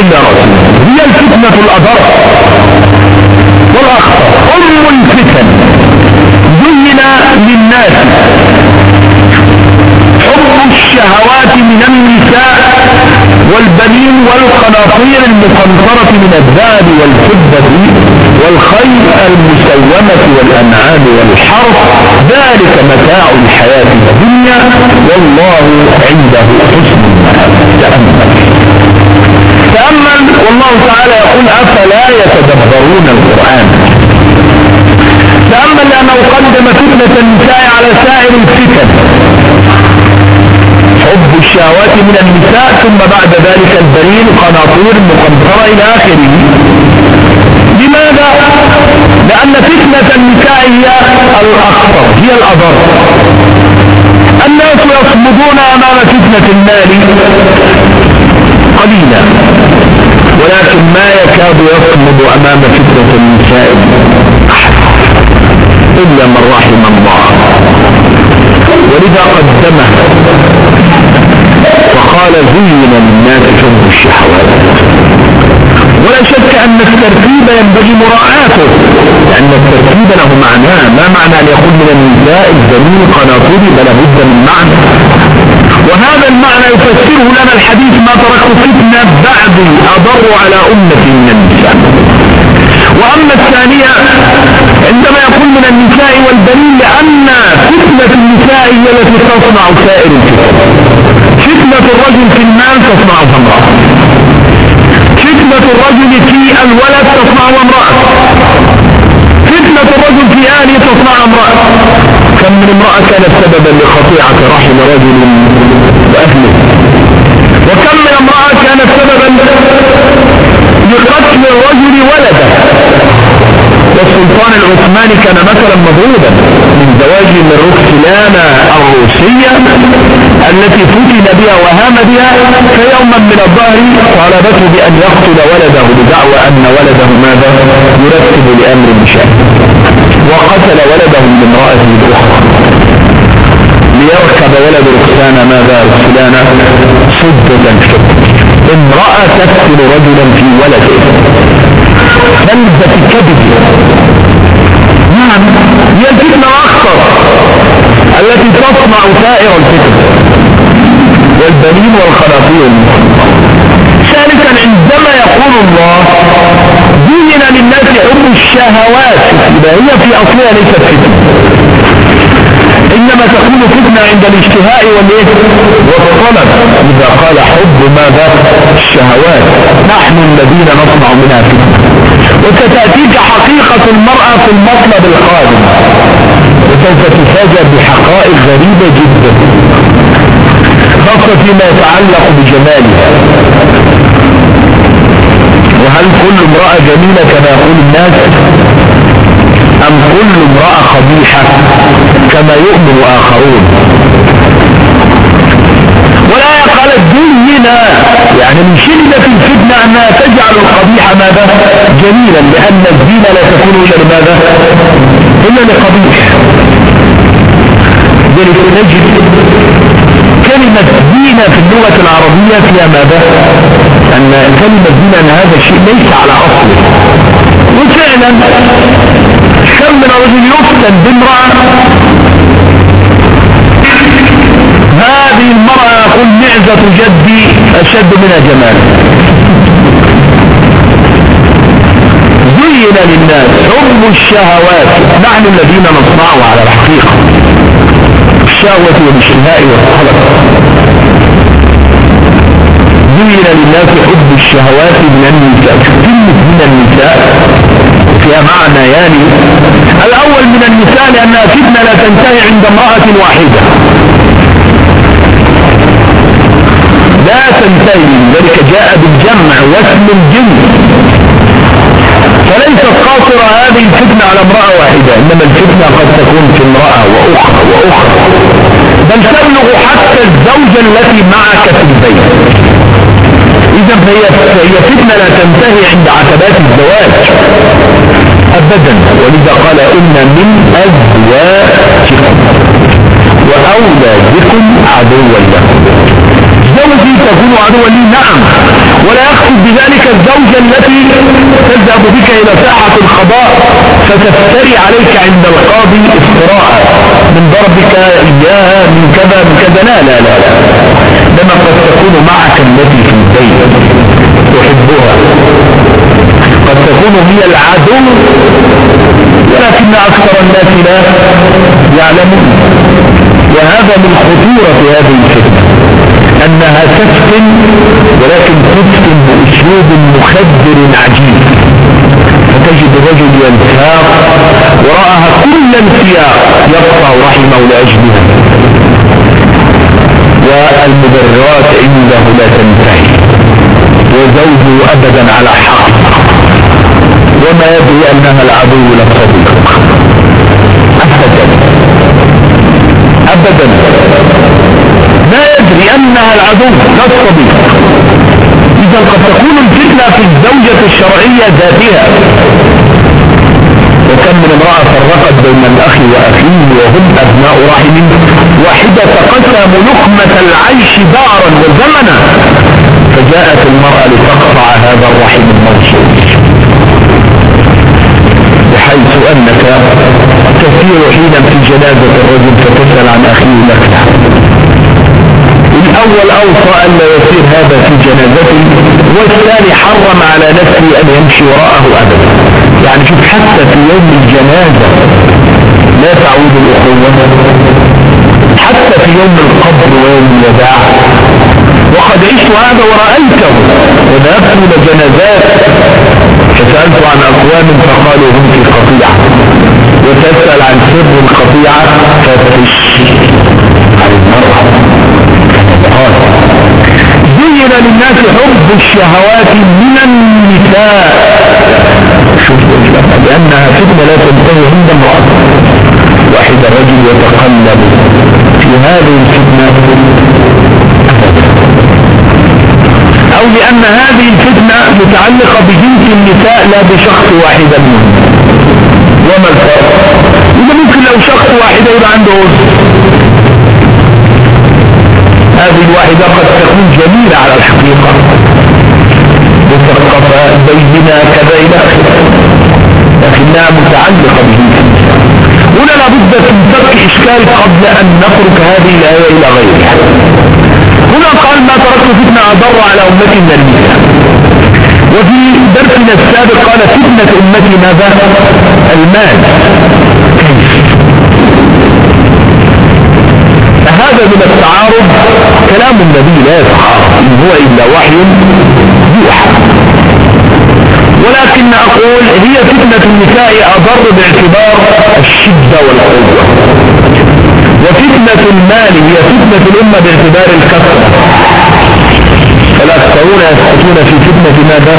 إلا رأس هي الفتنة الأضر والأخطر. أم الفتن. زين للناس. حب الشهوات من النساء والبنين والقناطير المقنطرة من الذهب والفضة والخيل المسومة والأنعام والحرث. ذلك متاع الحياة الدنيا. والله عنده حسن المآب. تأمل والله تعالى يقول أفلا يتدبرون القرآن؟ تأمل لأنه قدم فتنة النساء على سائر الفتن. حب الشهوات من النساء ثم بعد ذلك الدليل قناطير مقنطرة إلى آخره. لماذا؟ لأن فتنة النساء هي الأخطر هي الأضر. الناس يصمدون أمام فتنة المال. قليلا ولكن ما يكاد يصمد أمام فتنة النساء إلا من رحم الله. ولذا قدمه وقال زين للناس حب الشهوات. ولا شك أن الترتيب ينبغي مراعاته لأن الترتيب له معناه ما معنى أن يقول من النساء الزمين قناطير بل بد من معنى. وهذا المعنى يفسره لنا الحديث ما تركت فتنة بعد أضر على أمتي من النساء. وأما الثانية عندما يقول من النساء والبنين لأن فتنة النساء هي التي تصنع سائر الفتن. فتنة الرجل في المال تصنع امرأة فتنة الرجل في الولد تصنع امرأة فتنة الرجل في أهله تصنع امرأة كم من امرأة كانت سببا لخطيعة رحم رجل وأهله وكم من امرأة كانت سببا لقتل الرجل ولده؟ والسلطان العثماني كان مثلا مضروبا من زواجه من روكسلانا الروسية التي فتن بها وهام بها فيوما من الظهر طالبته بأن يقتل ولده بدعوى أن ولده ماذا؟ يرتب لأمر مشاء وقتل ولده لامرأته الأخرى ليركب ولد روكسلانا ماذا روكسلانا صدة امرأة تقتل رجلا في ولده. بلدة الكذب نعم هي الفتنة أخطر التي تصنع سائر الفتن. والبنين والخناطير. ثالثا عندما يقول الله زين للناس حب الشهوات. هي في أصلها ليست فتنة. إنما تكون فتنة عند الاشتهاء والإيه؟ والطلب. إذا قال حب ماذا؟ الشهوات. نحن الذين نصنع منها فتنة. وستأتيك حقيقة المرأة في المطلب القادم. وسوف تفاجأ بحقائق غريبة جدا. خاصة فيما يتعلق بجمالها. وهل كل امرأة جميلة كما يقول الناس؟ أم كل امرأة قبيحة كما يؤمن آخرون ولا قالت دينا يعني من شدة الفتنة أنها تجعل القبيح ماذا؟ جميلا لأن الدين لا تكون إلا لماذا؟ إلا لقبيح. ذلك نجد كلمة دين في اللغة العربية فيها ماذا؟ أن كلمة دين أن هذا الشيء ليس على أصله وفعلا كم من رجل يفتن بامرأة هذه المرأة يقول معزة جدي أشد منها جمالا زين للناس حب الشهوات. نحن الذين نصنعه على الحقيقة. الشهوة والاشتهاء والطلب زين للناس حب الشهوات من النساء. كلمة من النساء فيها معنى يعني الأول من النساء لأنها فتنة لا تنتهي عند امرأة واحدة. لا تنتهي. ذلك جاء بالجمع واسم الجنس قاصرة هذه الفتنة على امرأة واحدة إنما الفتنة قد تكون في امرأة وأخرى وأخرى. بل تبلغ حتى الزوجة التي معك في البيت. اذا فهي, فهي فتنة لا تنتهي عند عتبات الزواج. ابدا. ولذا قال إن من أزواجكم وأولادكم عدوا لكم. زوجي تكون عدوا لي نعم. ولا يقصد بذلك الزوجة التي تذهب بك إلى ساحة القضاء فتفتري عليك عند القاضي افتراء من ضربك إياها من كذا من كذا. لا لا لا, لا. عندما قد تكون معك التي في البيت تحبها. قد تكون هي العدو ولكن أكثر الناس لا يعلمون. وهذا من خطورة هذه الفتنة. أنها تفتن ولكن تفتن بأسلوب مخدر عجيب. فتجد الرجل ينفاق وراءها كل انفياق يقطع رحمه لأجلها. والمبررات عنده لا تنتهي. وزوجه أبدا على حق. وما يدري أنها العدو للصديق أبدا. أبدا. ما يدري أنها العدو للصديق إذا قد تكون الفتنة في الزوجة الشرعية ذاتها. وكم من امرأة فرقت بين الأخ وأخيه وهم أبناء رحم واحدة تقسم لقمة العيش دارا وزمنا. فجاءت المرأة لتقطع هذا الرحم الموصول. بحيث أنك تسير حينا في جنازة الرجل فتسأل عن أخيه لك. الأول أوصى أن لا يسير هذا في جنازته والثاني حرم على نفسه أن يمشي وراءه أبدا. يعني شوف حتى في يوم الجنازة لا تعود الأخوة. حتى في يوم القبر ويوم الوداع. وقد عشت هذا ورأيته. وذهبت إلى جنازات فسألت عن أقوام فقالوا هم في قطيعة وتسأل عن سر القطيعة فتش زين للناس حب الشهوات من النساء. شوف لأنها فتنة لا تنتهي عند امرأة. واحد رجل يتقلب في هذه الفتنة أو لأن هذه الفتنة متعلقة بجنس النساء لا بشخص واحد منهم. وما الفرق؟ إذا ممكن لو شخص واحد يبقى عنده هذه الواحدة قد تكون جميلة على الحقيقة. مثقفة بينة كذا إلى آخره لكنها متعلقة به. هنا لابد من ترك إشكال قبل أن نترك هذه الآية إلى غيرها. هنا قال ما تركت فتنة أضر على أمتي من النساء وفي درسنا السابق قال فتنة أمتي ماذا؟ المال. فهذا من التعارض كلام النبي لا يتعارض. إن هو إلا وحي يوحى. ولكن أقول هي فتنة النساء أضر باعتبار الشدة والقوة. وفتنة المال هي فتنة الأمة باعتبار الكثرة فالأكثرون يسقطون في فتنة ماذا؟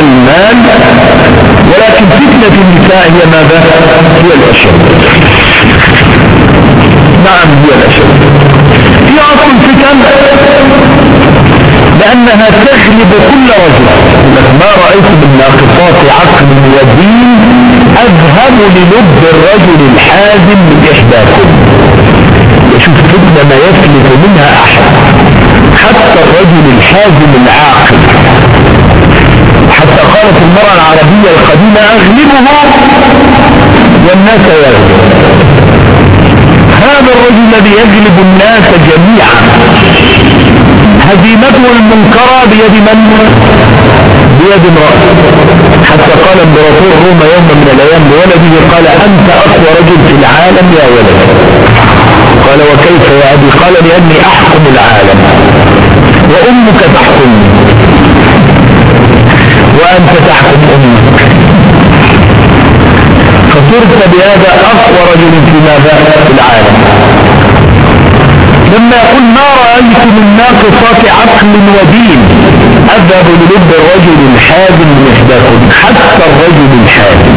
المال. ولكن فتنة النساء هي ماذا؟ هي الأشد. نعم هي الأشد هي أصل الفتن لأنها تغلب كل رجل. ما رأيت من ناقصات عقل ودين أذهب للب الرجل الحازم من إحداكم. يشوف فتنة ما يفلت منها أحد. حتى الرجل الحازم العاقل. حتى قالت المرأة العربية القديمة أغلبه والناس يغلب هذا الرجل الذي يغلب الناس جميعا. هزيمته المنكرة بيد من؟ بيد امرأة. حتى قال امبراطور روما يوم من الأيام لولده قال أنت أقوى رجل في العالم يا ولد. قال وكيف يا أبي؟ قال لأني أحكم العالم. وأمك تحكمني وأنت تحكم أمك. فصرت بهذا اقوى رجل في ماذا في العالم. لما يقول ما رأيت من ناقصات عقل ودين أذهب للب الرجل الحازم من حتى الرجل الحازم.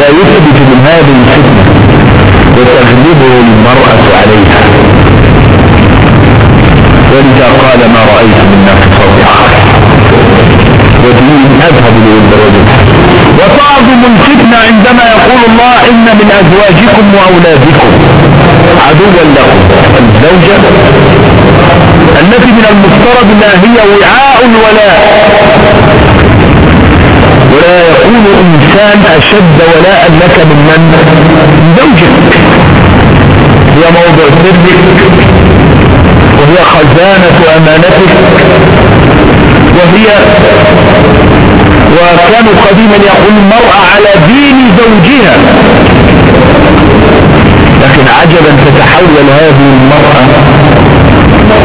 لا يثبت من هذه الفتنة وتغلبه المرأة عليها. ولذا قال ما رأيت من ناقصات عقل. ودين أذهب للب الرجل وتعظم الفتنة عندما يقول الله إن من أزواجكم وأولادكم عدوا لكم. الزوجة التي من المفترض ما هي وعاء الولاء ولا يكون إنسان أشد ولاء لك من؟ من زوجك. هي موضع سرك. وهي خزانة أمانتك. وهي وكانوا قديما يقول المرأة على دين زوجها. لكن عجبا تتحول هذه المرأة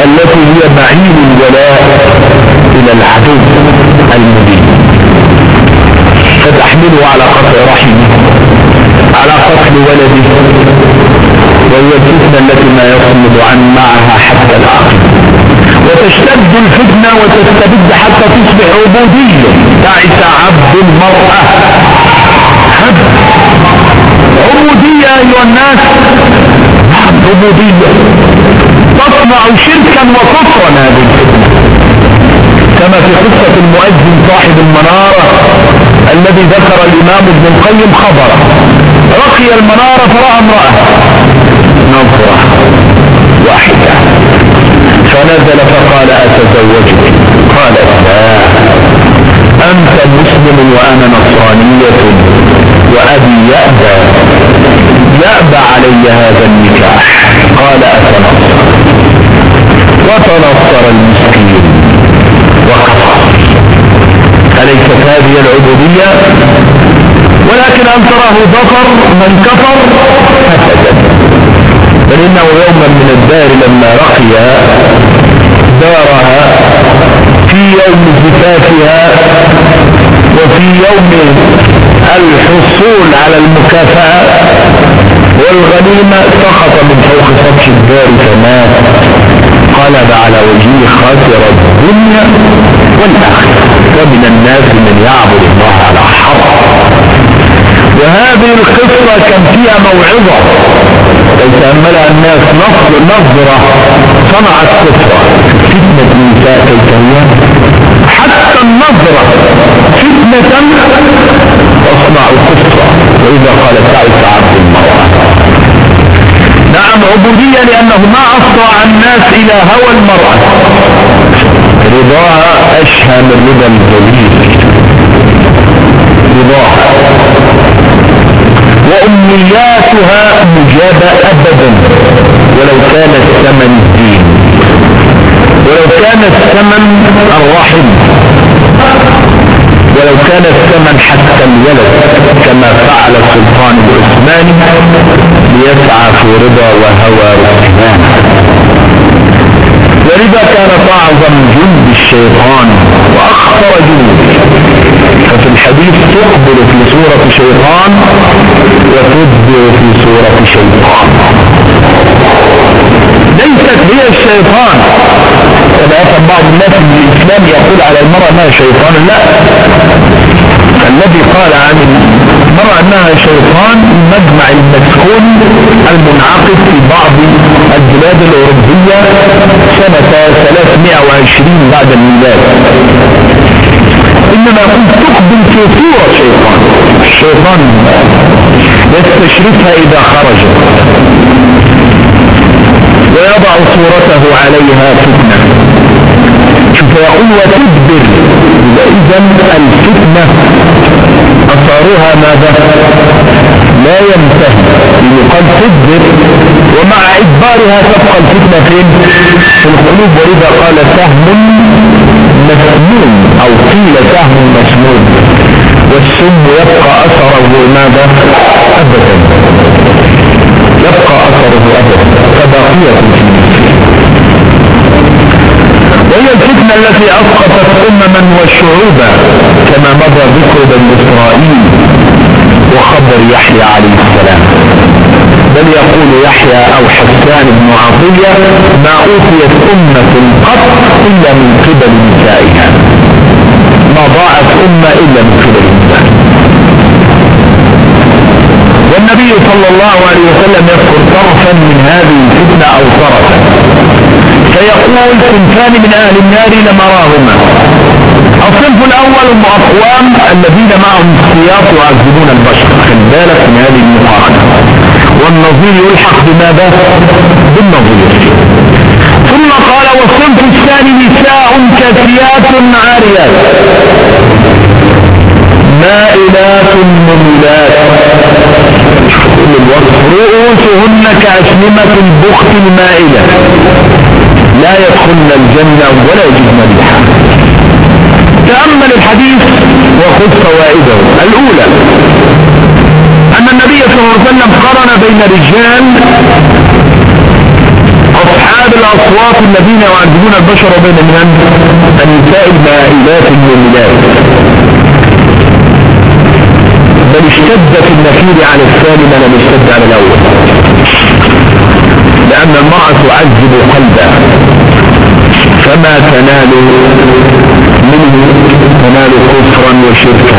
التي هي بعيد الولاء إلى العدو المبين. فتحمله على قطع رحمه على قتل ولده وهي الفتنة التي ما يصمد عن معها حتى العقل. وتشتد الفتنة وتستبد حتى تصبح عبودية. تعس عبد المرأة. عبد عبودية أيها الناس. عبودية. تصنع شركا وكفرا هذه الفتنة. كما في قصة المؤذن صاحب المنارة الذي ذكر الإمام ابن القيم خبره رقي المنارة فرأى امرأة. نظرة واحدة. فنزل فقال أتزوجك؟ قالت لا. أنت مسلم وأنا نصرانية وأبي يأبى. يأبى علي هذا النكاح. قال أتنصر. وتنصر المسكين. وكفر أليست هذه العبودية؟ ولكن أن تراه ظفر من كفر أبدا بل إنه يوما من الدار لما رقي دارها في يوم زفافها وفي يوم الحصول على المكافأة والغنيمة سقط من فوق سطح الدار فمات قلب على وجهه خاسر الدنيا والآخرة. ومن الناس من يعبد الله على حرف. وهذه القصة كان فيها موعظة. تأملها الناس نظرة صنعت كفرة. فتنة نساء كيف حتى النظرة فتنة تصنع كفرة. وإذا قال تعس عبد المرأة نعم عبودية لأنه ما أسرع الناس إلى هوى المرأة. رضاها أشهى من رضا الجليل رضاها. وأمنياتها مجابة أبدا. ولو كان الثمن الدين ولو كان الثمن الرحم. ولو كان الثمن حتى الولد كما فعل السلطان العثماني ليسعى في رضا وهوى رحمن ولذا كانت أعظم جند الشيطان وأخطر ففي الحديث تقبل في صورة شيطان وتدبر في صورة شيطان. ليست هي الشيطان. كما بعض الناس من الإسلام يقول على المرأة ما شيطان. لا. الذي قال عن المرأة أنها شيطان المجمع المسكون المنعقد في بعض البلاد الأوروبية سنة 320 بعد الميلاد. إنما كنت تقبل في صورة شيطان الشيطان يستشرفها إذا خرج. ويضع صورته عليها فتنة. شوف يقول وتدبر. إذا الفتنة اثارها ماذا؟ لا ينتهي. يقال تدبر ومع إدبارها تبقى الفتنة فين؟ في القلوب. واذا قال سهم مسموم أو قيل سهم مسموم والسم يبقى أثره ماذا؟ ابدا. يبقى أثره ابدا. كباقية وهي الفتنة التي أسقطت أمما وشعوبا كما مضى ذكر بني إسرائيل وخبر يحيى عليه السلام. بل يقول يحيى أو حسان بن عطية ما أوتيت أمة قط إلا من قبل نسائها. ما ضاعت أمة إلا من قبل نسائها. والنبي صلى الله عليه وسلم يذكر طرفا من هذه الفتنة أو طرفا. فيقول صنفان من أهل النار لمراهما. الصنف الأول هم أقوام الذين معهم السياط يعذبون البشر. خلي بالك من هذه المقارنة. والنظير يلحق بماذا؟ بالنظير. ثم قال والصنف الثاني نساء كثيات عاريات. مائلات مميلات رؤوسهن كأسلمة البخت المائلة. لا يدخلن الجنة ولا يجدن ريحها تأمل الحديث وخذ فوائده. الأولى أن النبي صلى الله عليه وسلم قرن بين رجال أصحاب الأصوات الذين يعذبون البشر وبين من؟ النساء المائلات المؤمنات. بل اشتد في النفير على الثاني ما لم يشتد على الأول. لأن المرأة تعذب قلبها. فما تنال منه تنال كفرا وشركا.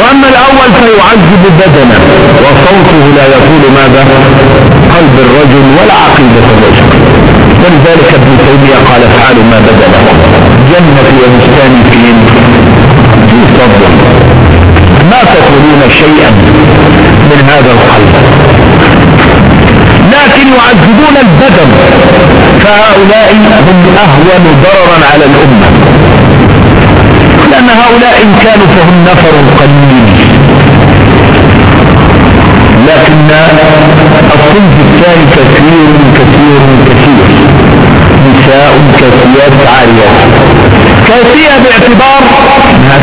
وأما الأول فيعذب بدنه وصوته لا يقول ماذا؟ قلب الرجل ولا عقيدة الرجل. ولذلك ابن تيمية قال افعلوا ما بدل جنة وبستان فين في صدر ما تقولون شيئا من هذا القلب. لكن يعذبون البدن. فهؤلاء هم أهون ضررا على الأمة. لأن هؤلاء إن كانوا فهم نفر قليل. لكن الصنف الثاني كثير كثير كثير. نساء كثيرات عاريات كثيرة باعتبار؟ انها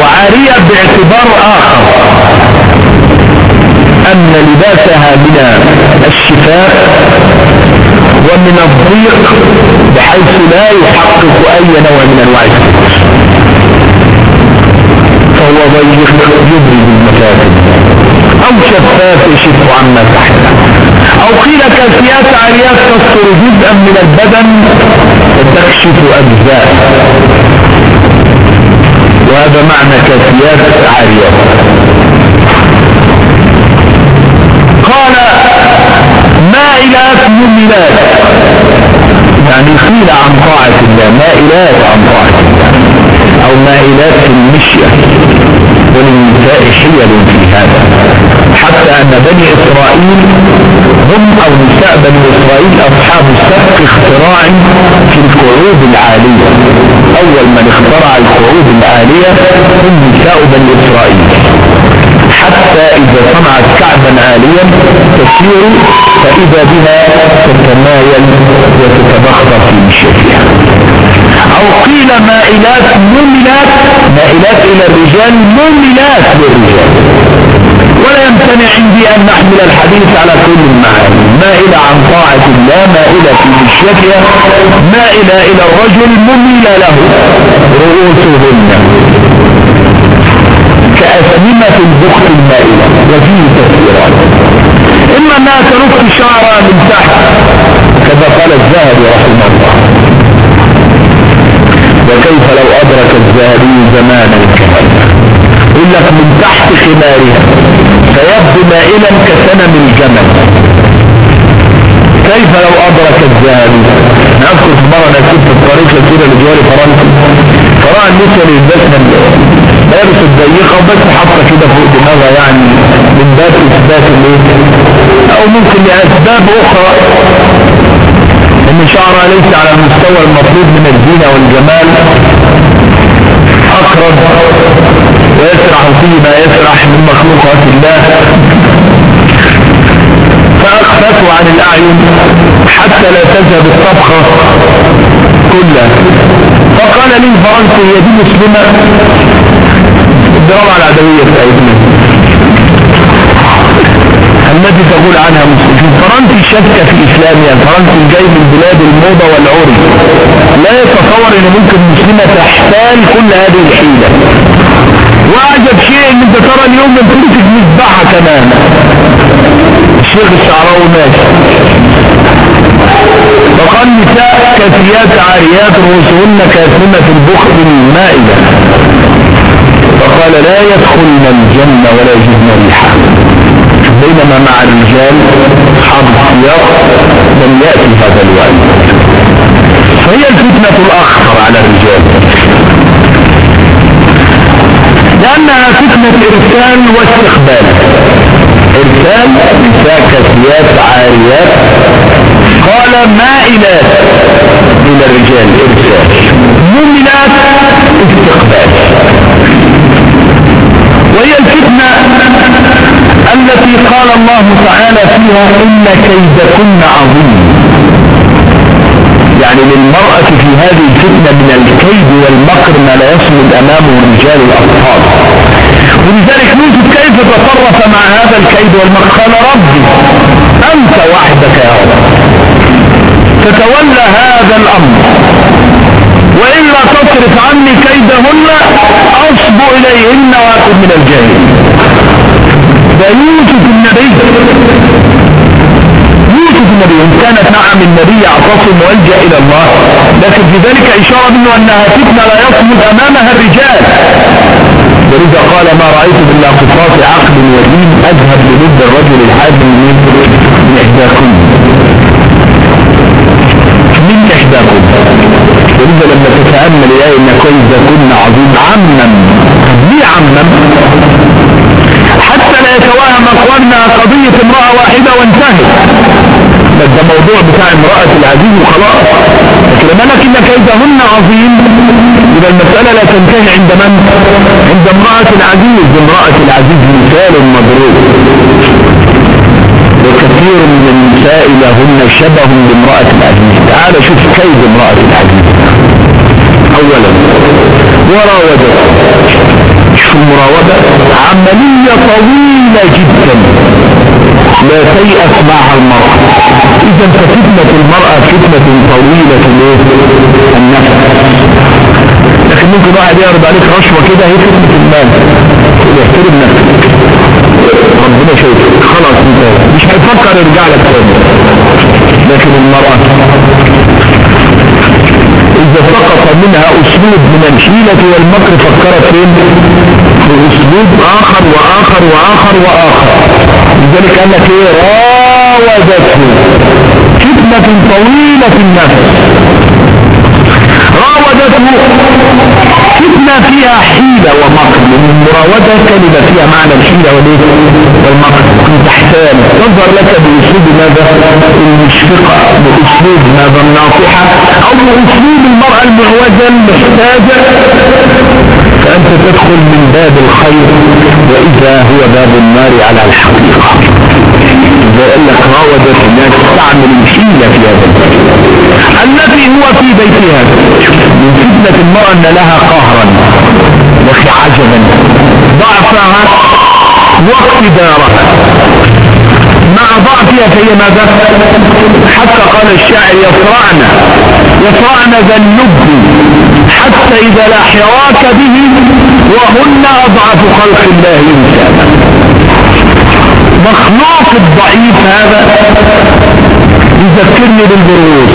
وعارية باعتبار آخر. أن لباسها من الشفاء ومن الضيق بحيث لا يحقق أي نوع من الفتن فهو ضيق يبرز المفاتن أو شفاف يشف عما تحته أو قيل كاسيات عاريات تستر جزءا من البدن وتكشف أجزاء. وهذا معنى كاسيات عاريات قال مائلات مملات يعني قيل عن طاعة الله مائلات عن طاعة الله. أو مائلات في المشية وللنساء حيل في هذا. حتى أن بني إسرائيل هم أو نساء بني إسرائيل أصحاب سبق اختراع في القعود العالية. أول من اخترع القعود العالية هم نساء بني إسرائيل. حتى إذا صنعت كعبا عاليا تسير فإذا بها تتمايل وتتبخر في مشيتها أو قيل مائلات مملات مائلات إلى الرجال مملات للرجال. ولا يمتنع عندي أن نحمل الحديث على كل المعاني. مائلة عن طاعة الله مائلة في مشيتها مائلة إلى الرجل مميلة له. رؤوسهن. كأسلمة البخت المائلة. وفيه تفسيرات. إما أنها ترك شعرها من تحت كما قال الذهبي رحمه الله. وكيف لو أدرك الذهبي زمانا كهذا لك من تحت خمارها فيبدو مائلا كسنم الجمل. كيف لو أدرك الذهبي؟ نذكر في مرة أنا كنت في الطريق كده لجوار فرنسا فرأى النساء للبسنا ملابس الضيقة بس حاطة كده فوق دماغها يعني من باب إثبات الإيه؟ أو ممكن لأسباب أخرى. إن شعرها ليس على المستوى المطلوب من الزينة والجمال. أقرب ويسرح فيه ما يسرح من مخلوقات الله. فاخفته عن الأعين حتى لا تذهب الطبخة كلها. فقال لي فرنسي هي دي مسلمة الدراما العدوية بتاعتنا التي تقول عنها مسلم. فرنسي شك في اسلامها فرنسي جاي من بلاد الموضة والعري. لا يتصور إن ممكن مسلمة تحتال كل هذه الحيلة. وأعجب شيء إن أنت ترى اليوم من تمسك مذبحة كمان. الشيخ الشعراوي ماشي. فقال نساء كاسيات عاريات رؤوسهن كاسمة البخت المائدة فقال لا يدخلن الجنة ولا يجدن ريحا بينما مع الرجال أصحاب السياق لم يأتي هذا الوعي. فهي الفتنة الأخطر على الرجال. لأنها فتنة إرسال واستقبال. إرسال نساء كاسيات عاريات قال مائلات إلى الرجال. إرسال مؤمنات استقبال. وهي الفتنة التي قال الله تعالى فيها إن كيدكن عظيم. يعني للمرأة في هذه الفتنة من الكيد والمكر ما لا يصمد أمامه رجال الأطفال. ولذلك يوسف كيف تصرف مع هذا الكيد والمكر؟ قال ربي أنت وحدك يا رب. تتولى هذا الأمر. وإلا تصرف عني كيدهن أصب إليهن وأكون من الجاهلين ده يوسف النبي. يوسف النبي. إن كانت نعم النبي يعتصم ويلجأ إلى الله. لكن في ذلك إشارة منه أنها فتنة لا يصمد أمامها الرجال. ولذا قال ما رأيت بالناقصات عقل ودين أذهب لضد الرجل الحازم من من إحداكم من إحداكم ولذا لما تتأمل الآية إن كيد كن عظيم. عمم. ليه عمم؟ حتى لا يتوهم أخواننا قضية امرأة واحدة وانتهت. بس ده موضوع بتاع امرأة العزيز وخلاص. لكن لما لكن كيدهن عظيم يبقى المسألة لا تنتهي عند من؟ عند امرأة العزيز. امرأة العزيز مثال مضروب. وكثير من النساء لهن شبه بامرأة العزيز. تعال شوف كيد امرأة العزيز. اولا. مراودة شوف المراودة عملية طويلة جدا. لا تيأس معها المرأة اذا ففتنة المرأة فتنة طويلة النفس. لكن ممكن واحد يعرض عليك رشوة كده هي فتنة المال. يحترم نفسك. ربنا شايفك خلاص انت مش هيفكر يرجع لك تاني. لكن المرأة إذا سقط منها أسلوب من الحيلة والمكر فكرت فين؟ في أسلوب آخر وآخر وآخر وآخر. لذلك قال لك إيه؟ راودته. فتنة طويلة النفس. راودته. فتنة فيها حيلة ومكر المراودة كلمة فيها معنى الحيلة والمكر كنت تحتال. تظهر لك بأسلوب ماذا؟ المشفقة. بأسلوب ماذا؟ الناصحة. أو بأسلوب المرأة المعوزة المحتاجة. فأنت تدخل من باب الخير. وإذا هو باب النار على الحقيقة. قال لك راودت الناس تعمل الحيلة في هذا الباب الذي هو في بيتها من فتنة المرأة أن لها قهرا وفي عجبا. ضعفها واقتدارها مع ضعفها فهي ماذا؟ حتى قال الشاعر يصرعن يصرعن ذا النب حتى إذا لا حراك به وهن أضعف خلق الله إنسانا. مخلوق الضعيف هذا يذكرني بالبروز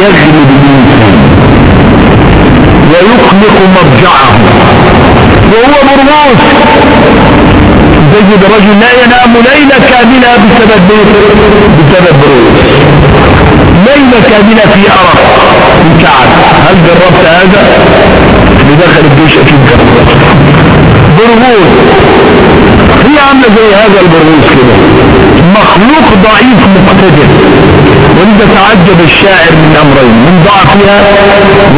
يغلب الإنسان ويقلق مرجعه. وهو مرموز تجد الرجل لا ينام ليلة كاملة بسبب بسبب بروز ليلة كاملة في أرق في كعب. هل جربت هذا؟ لدخل الجيش أكيد جربت. برغوث هي عاملة زي هذا البرغوث كده. مخلوق ضعيف مقتدر. ولذا تعجب الشاعر من أمرين من ضعفها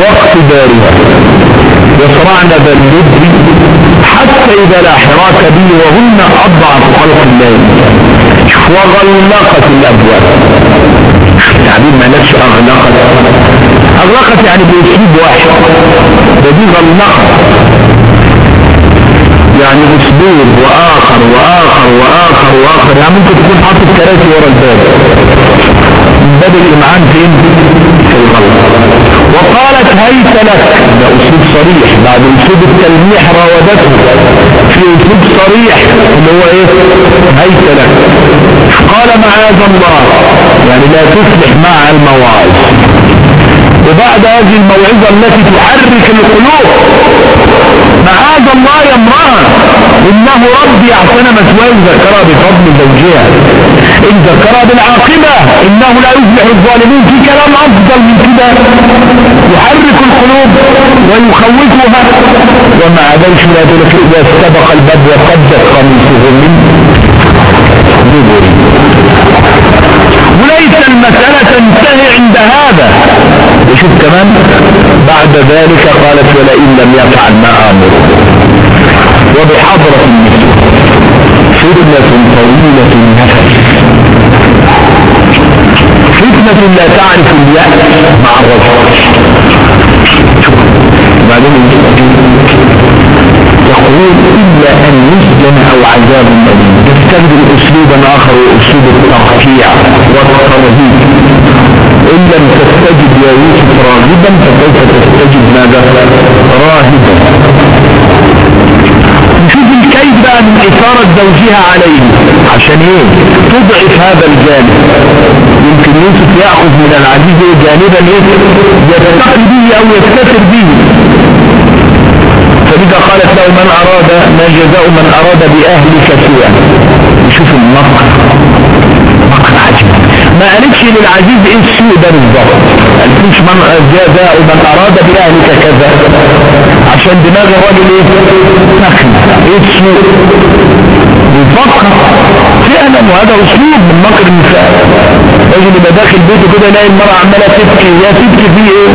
واقتدارها يصرعن باللب حتى إذا لا حراك به وهن أضعف خلق الله. وغلقت الأبواب. تعبير ما نفسه أغلقت. أغلقت يعني بأسلوب واحد. ده دي غلقت يعني اسلوب وآخر وآخر وآخر وآخر. يعني ممكن تكون حاطط كراسي ورا الباب. باب الامعان فين؟ في الغلط. وقالت هيت لك. ده أسلوب صريح. بعد أسلوب التلميح راودته. في أسلوب صريح. اللي هو إيه؟ هيت لك. قال معاذ الله. يعني لا تفلح مع المواعظ. وبعد هذه الموعظة التي تحرك القلوب معاذ الله يمرها إنه ربي أحسن مثواي ذكرها بفضل زوجها. إن ذكرها بالعاقبة. إنه لا يفلح الظالمين في كلام أفضل من كده. يحرك القلوب ويخوفها. ومع ذلك لا تلك إذا استبق الباب وقدت قميصه من دبر وليس المسألة تنتهي عند هذا. وشوف كمان بعد ذلك قالت ولئن لم يفعل ما آمر وبحضرة فتنة طويلة النفس فتنة لا تعرف اليأس مع الرجل بعدين يقول إلا أن يسجن أو عذاب أليم. تستخدم أسلوبا آخر وأسلوب الترقيع والترهيب. إن لم تستجب يا يوسف راغبا فكيف تستجب ماذا؟ راهبا. نشوف الكيد بقى من إثارة زوجها عليه. عشان إيه؟ تضعف هذا الجانب. يمكن يوسف يأخذ من العزيز جانبا إيه؟ يتقي به أو يستتر به. فلذا قالت له من أراد ما جزاء من أراد بأهلك سوءا. نشوف المقر مقر عجيب. ما قالتش للعزيز إيه السوء ده بالظبط قالتلوش من جزاء من أراد بأهلك كذا. عشان دماغ الراجل إيه؟ نخل إيه السوء بيفكر فعلا وهذا أسلوب من مكر النساء. رجل يبقى داخل بيته كده يلاقي المرأة عمالة تبكي. يا تبكي فيه إيه؟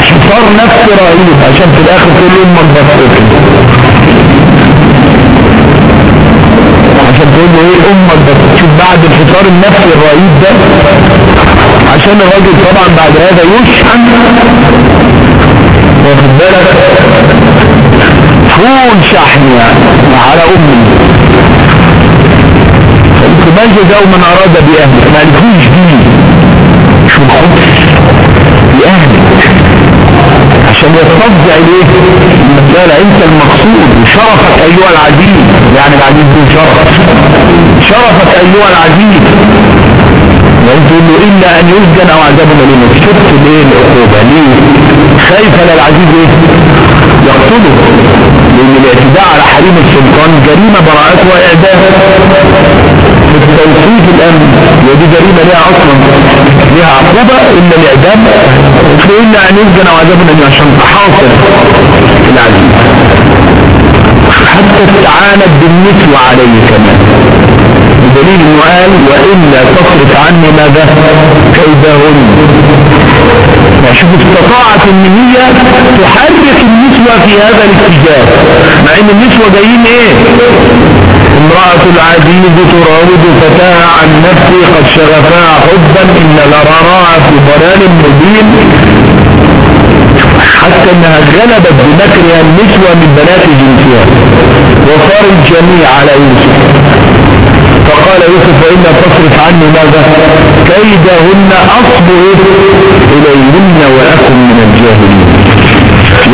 حصار نفسي رهيب. عشان في الآخر له أمك بطلت إيه أمك بعد الحصار النفسي الرهيب ده. عشان الراجل طبعا بعد هذا يشحن واخد بالك؟ فول شحن يعني على أمي. ما جزاء من أراد بأهلك. ما دين شو الخبز بأهلك. عشان إليه. المسألة أنت المقصود شرفك أيها العزيز. يعني العزيز ذو شرف. شرفك أيها العزيز. وانت له إلا أن يسجن أو عذاب اليم شفت ليه العقوبة؟ ليه؟ خايف على العزيز إيه؟ يقتله لأن الاعتداء على حريم السلطان جريمة براءتها اعدام في التوصيف الامن ودي جريمة ليها أصلا ليها عقوبة إلا الإعدام. الا ان يسجن أو عذاب عشان تحاصر العزيز. حتى استعانت بالنسوة عليه كمان. بدليل إنه قال وإلا تصرف عني ماذا؟ كيدهن. يعني شوف استطاعت إن هي تحرك النسوة في هذا الاتجاه. مع إن النسوة جايين إيه؟ امرأة العزيز تراود فتاها عن نفسي قد شغفها حبا إن لراها في ضلال مبين. حتى إنها غلبت بمكرها النسوة من بنات جنسها. وصار الجميع على يوسف. فقال يوسف فإن تصرف عني ماذا؟ كيدهن أصب إليهن وأكن من الجاهلين.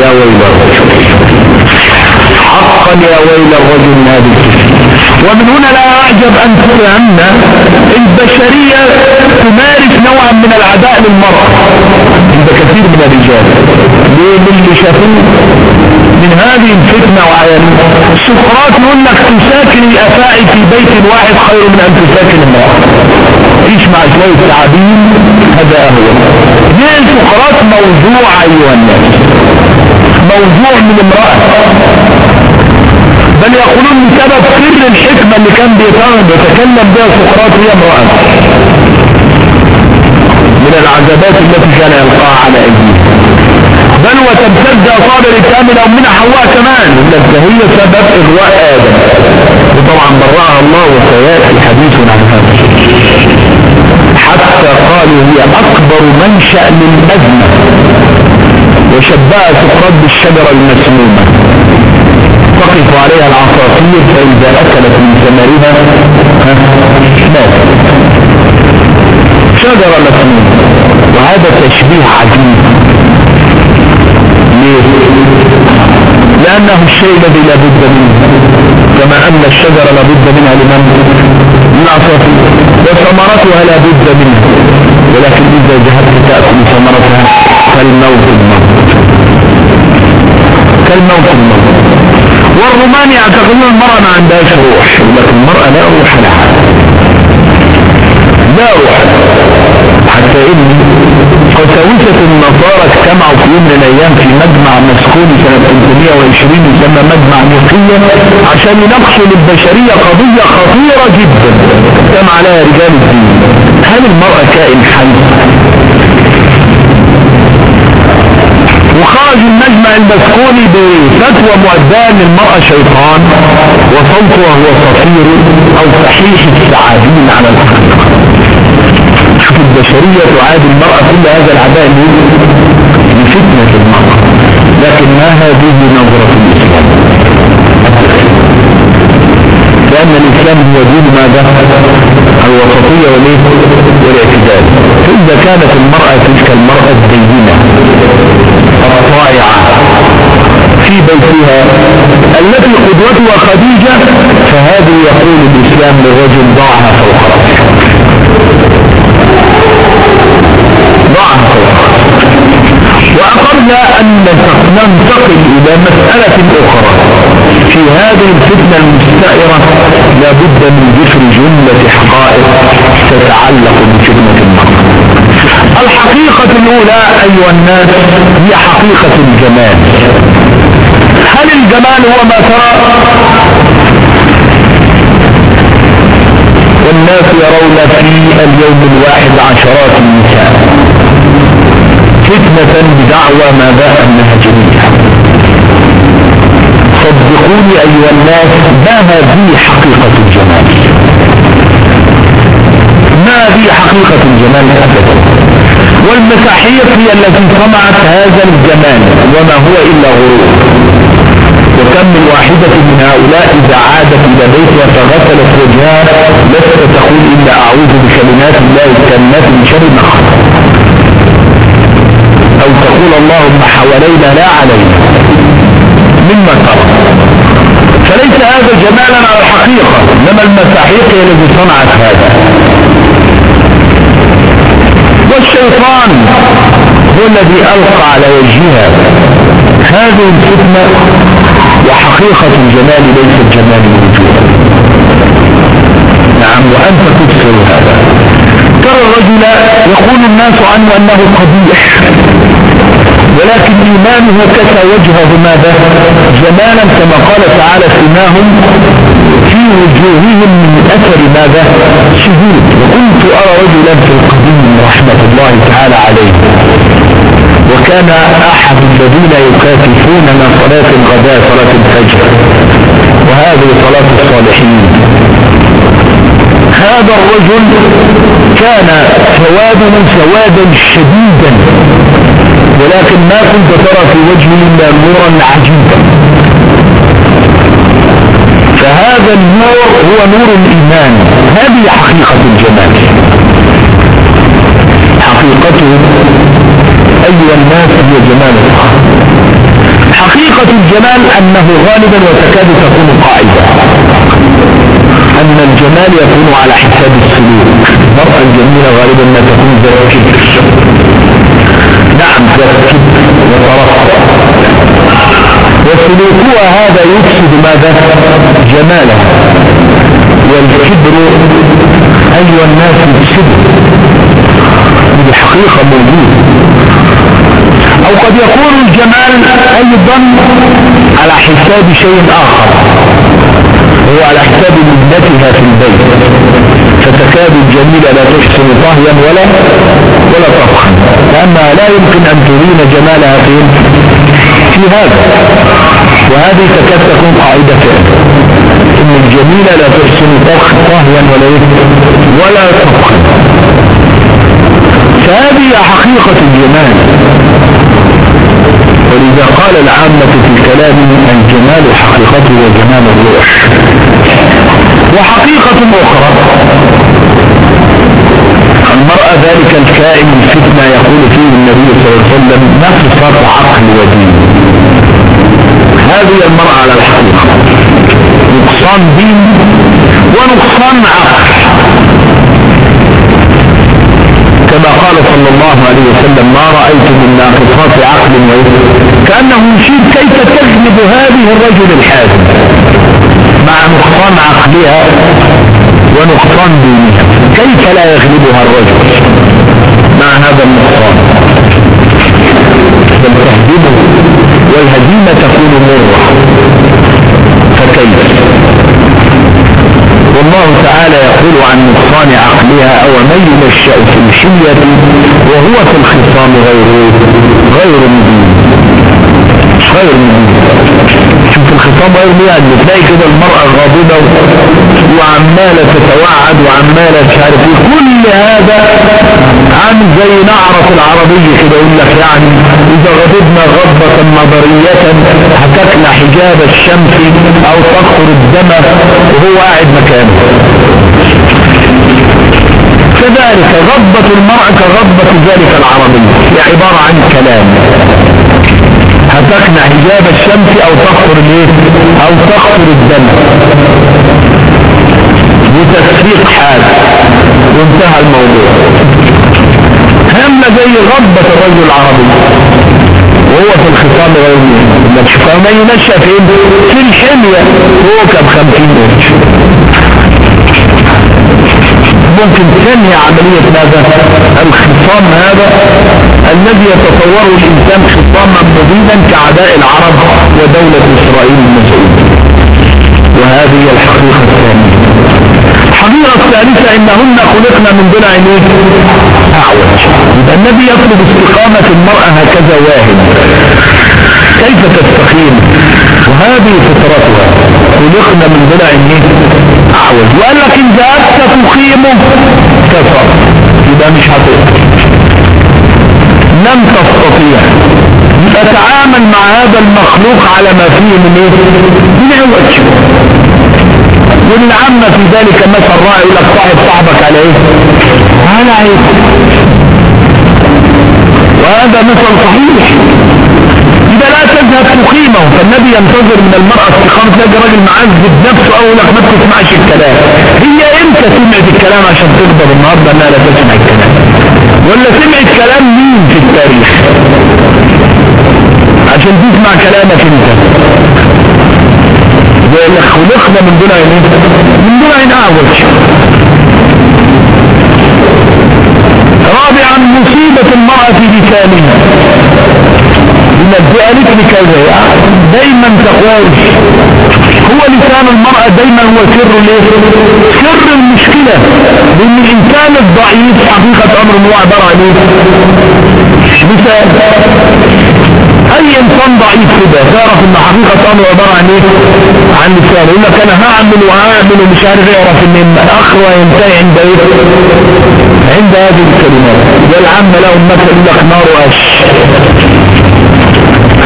يا ويل حقا يا ويل الرجل هذه ومن هنا لا أعجب أن أن البشرية تمارس نوعا من العداء للمرأة عند كثير من الرجال. ليه؟ اللي شافوه من هذه الفتنة وعيان سقراط يقول لك تساكن الأفاعي في بيت واحد خير من أن تساكن المرأة. عيش مع شوية تعابين هذا أهو ليه سقراط موضوع أيها الناس؟ موضوع من امرأة. بل يقولون بسبب سر الحكمة اللي كان بيتكلم بها سقراط هي امرأة. من العذابات التي كان يلقاها على أيديه. بل وتمتد أصابع أو من حواء كمان. هي سبب إغواء آدم. وطبعا برأها الله وسيأتي حديث عن هذا حتى قالوا هي أكبر منشأ للازمة وشبهها سقراط بالشجرة المسمومة. تقف عليها العصافير فإذا أكلت من ثمرها مات شجرة مسمومة وهذا تشبيه عجيب. ليه؟ لأنه الشيء الذي لا بد منه. كما أن الشجرة لا بد منها لمن؟ للعصافير وثمرتها لا بد منها. ولكن إذا ذهبت تأكل ثمرتها فالموت الموت. كالموت الموت. والرومان يعتقدون المرأة ما عندهاش روح. لكن المرأة لا روح لها. لا روح. حتى إن قساوسة النصارى اجتمعوا في يوم من الأيام في مجمع مسكون سنة 320 يسمى مجمع نيقية عشان يناقشوا للبشرية قضية خطيرة جدا. اجتمع عليها رجال الدين. هل المرأة كائن حي؟ وخرج المجمع المسكوني بفتوى مؤداه ان المرأة شيطان وصوتها هو صفير أو صحيح السعادين على الحقيقة شوف البشرية تعادي المرأة كل هذا العداء لفتنة المرأة لكن ما هذه نظرة الإسلام؟ لأن الإسلام هو دين ماذا؟ الوسطية والاعتدال. فإذا كانت المرأة تلك المرأة الدينة الطائعة في بيتها التي قدوتها خديجة فهذه يقول الإسلام للرجل ضعها فوق رأسك ضعها فوق وأقرنا أن ننتقل إلى مسألة أخرى. في هذه الفتنة المستعرة لابد من ذكر جملة حقائق تتعلق بفتنة الحقيقة الأولى أيها الناس هي حقيقة الجمال. هل الجمال هو ما ترى؟ والناس يرون في اليوم الواحد عشرات النساء. فتنة بدعوى ماذا أنها جميلة صدقوني أيها الناس ما هذه حقيقة الجمال؟ ما هذه حقيقة الجمال أبدا؟ والمساحية هي التي صنعت هذا الجمال وما هو إلا غرور. وكم من واحدة من هؤلاء إذا عادت إلى بيتها فغسلت وجهها لست تقول إلا أعوذ بكلمات الله التامات من شر ما أو تقول اللهم حوالينا لا علينا. مما ترى فليس هذا جمالا على الحقيقة إنما المساحيق هي الذي صنعت هذا. والشيطان هو الذي ألقى على وجهها هذه الفتنة وحقيقة الجمال ليس الجمال موجودا نعم وأنت تبصر هذا. ترى الرجل يقول الناس عنه أنه قبيح ولكن إيمانه كسى وجهه ماذا جمالا كما قال تعالى سماهم في وجوههم من أثر ماذا؟ شهود. وكنت أرى رجلا في القديم رحمة الله تعالى عليه. وكان أحد الذين يكاففوننا صلاة الغداء صلاة الفجر. وهذه صلاة الصالحين. هذا الرجل كان سواده سوادا شديدا. ولكن ما كنت ترى في وجهه إلا نورا عجيبا. فهذا النور هو نور الإيمان. هذه حقيقة الجمال. حقيقته أيها الناس هي جمال حقيقة الجمال أنه غالبا وتكاد تكون قاعدة. أن الجمال يكون على حساب السلوك. المرأة الجميلة غالبا ما تكون ذات كبر نعم ذات وترفع وسلوكها هذا يفسد ماذا؟ جماله. والكبر أيها الناس يفسده هذه حقيقة موجودة أو قد يكون الجمال أيضا على حساب شيء آخر. هو على حساب مدتها في البيت. فتكاد الجميلة لا تحسن طهيا ولا ولا طبخا. لأنها لا يمكن أن ترين جمالها في في هذا. وهذه تكاد تكون قاعدة. إن الجميلة لا تحسن طهيا ولا ولا طبخا فهذه حقيقة الجمال. ولذا قال العامة في الكلام الجمال حقيقته وجمال الروح. وحقيقة أخرى. المرأة ذلك الكائن الفتنة يقول فيه النبي صلى الله عليه وسلم نقصت عقل ودين. هذه المرأة على الحقيقة. نقصان دين ونقصان عقل. كما قال صلى الله عليه وسلم ما رأيت من ناقصات عقل كأنه يشير كيف تغلب هذه الرجل الحازم؟ مع نقصان عقلها ونقصان دينها كيف لا يغلبها الرجل؟ مع هذا النقصان. بل تهدمه والهزيمة تكون مرة. فكيف؟ والله تعالى يقول عن نقصان عقلها أو من ينشأ في الحية وهو في الخصام غير غير مبين. غير مبين شوف الخصام غير يعني تلاقي كده المرأة غاضبة وعمالة تتوعد وعمالة مش عارف إيه. كل هذا عامل زي نعرة العربية كده يقول لك يعني إذا غضبنا غضبة نظرية هتكلى حجاب الشمس أو تقطر الدم وهو قاعد مكانه. كذلك غضبة المرأة كغضبة ذلك العربي. هي عبارة عن كلام. هتقنع حجاب الشمس أو تقطر الإيه؟ أو تقطر الدم. بتسريق حال وانتهى الموضوع. همة زي غضبة الرجل العربي. وهو في الخصام غير ما ينشأ فين؟ في الحمية. كم خمسين قرش ممكن تنهي عملية ماذا؟ الخصام هذا الذي يتصوره الإنسان خصاما مبينا كعداء العرب ودولة إسرائيل المسؤولة وهذه الحقيقة الثانية. الحقيقة الثالثة إنهن خلقنا من ضلع أعوج. يبقى النبي يطلب استقامة المرأة هكذا واهد كيف تستقيم؟ وهذه فطرتها. خلقنا من ضلع أعوج وقال لك إن ذهبت تقيمه كفر يبقى مش هتقدر. لم تستطيع. فتعامل مع هذا المخلوق على ما فيه من إيه؟ من عوج. والعامة في ذلك مثل يقول لك صاحب صاحبك على إيه؟ على عيب وهذا مثل صحيح. إذا لا تذهب تقيمه فالنبي ينتظر من المرأة استقامة تلاقي راجل معذب نفسه أو لك ما تسمعش الكلام. هي إمتى سمعت الكلام عشان تقدر النهارده إنها لا تسمع الكلام؟ ولا سمعت كلام مين في التاريخ؟ عشان تسمع كلامك أنت. اللي خلقنا من دون عينين من دون عين أعوج. رابعا مصيبة المرأة في لسانها ينبئ لك بكذا. دايما تقول هو لسان المرأة دايما هو سر ليه؟ سر المشكلة لأن الإنسان الضعيف حقيقة أمر هو عبارة عن إيه؟ لسان أي إنسان ضعيف كده تعرف إن حقيقة أمر عبارة عن إيه؟ عن لسان يقول لك أنا هعمل وهعمل ومش عارف يعرف إن اخره ينتهي عند إيه؟ عند هذه الكلمات ده العامة له المثل يقول لك نار وقش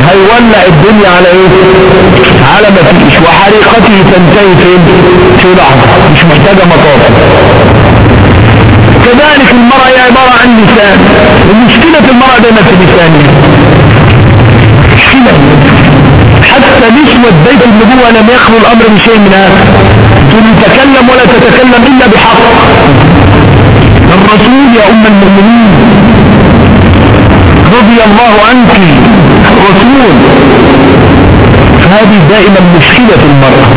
هيولع الدنيا على إيه؟ على ما فيش وحريقته تنتهي فين؟ في لحظة مش محتاجة مطاف. كذلك المرأة هي عبارة عن لسان ومشكلة المرأة دايما في لسانها حتى نسوة بيت النبوة لم يخلو الأمر بشيء من هذا تتكلم ولا تتكلم إلا بحق. الرسول يا أم المؤمنين رضي الله عنك رسول فهذه دائما مشكلة المرأة.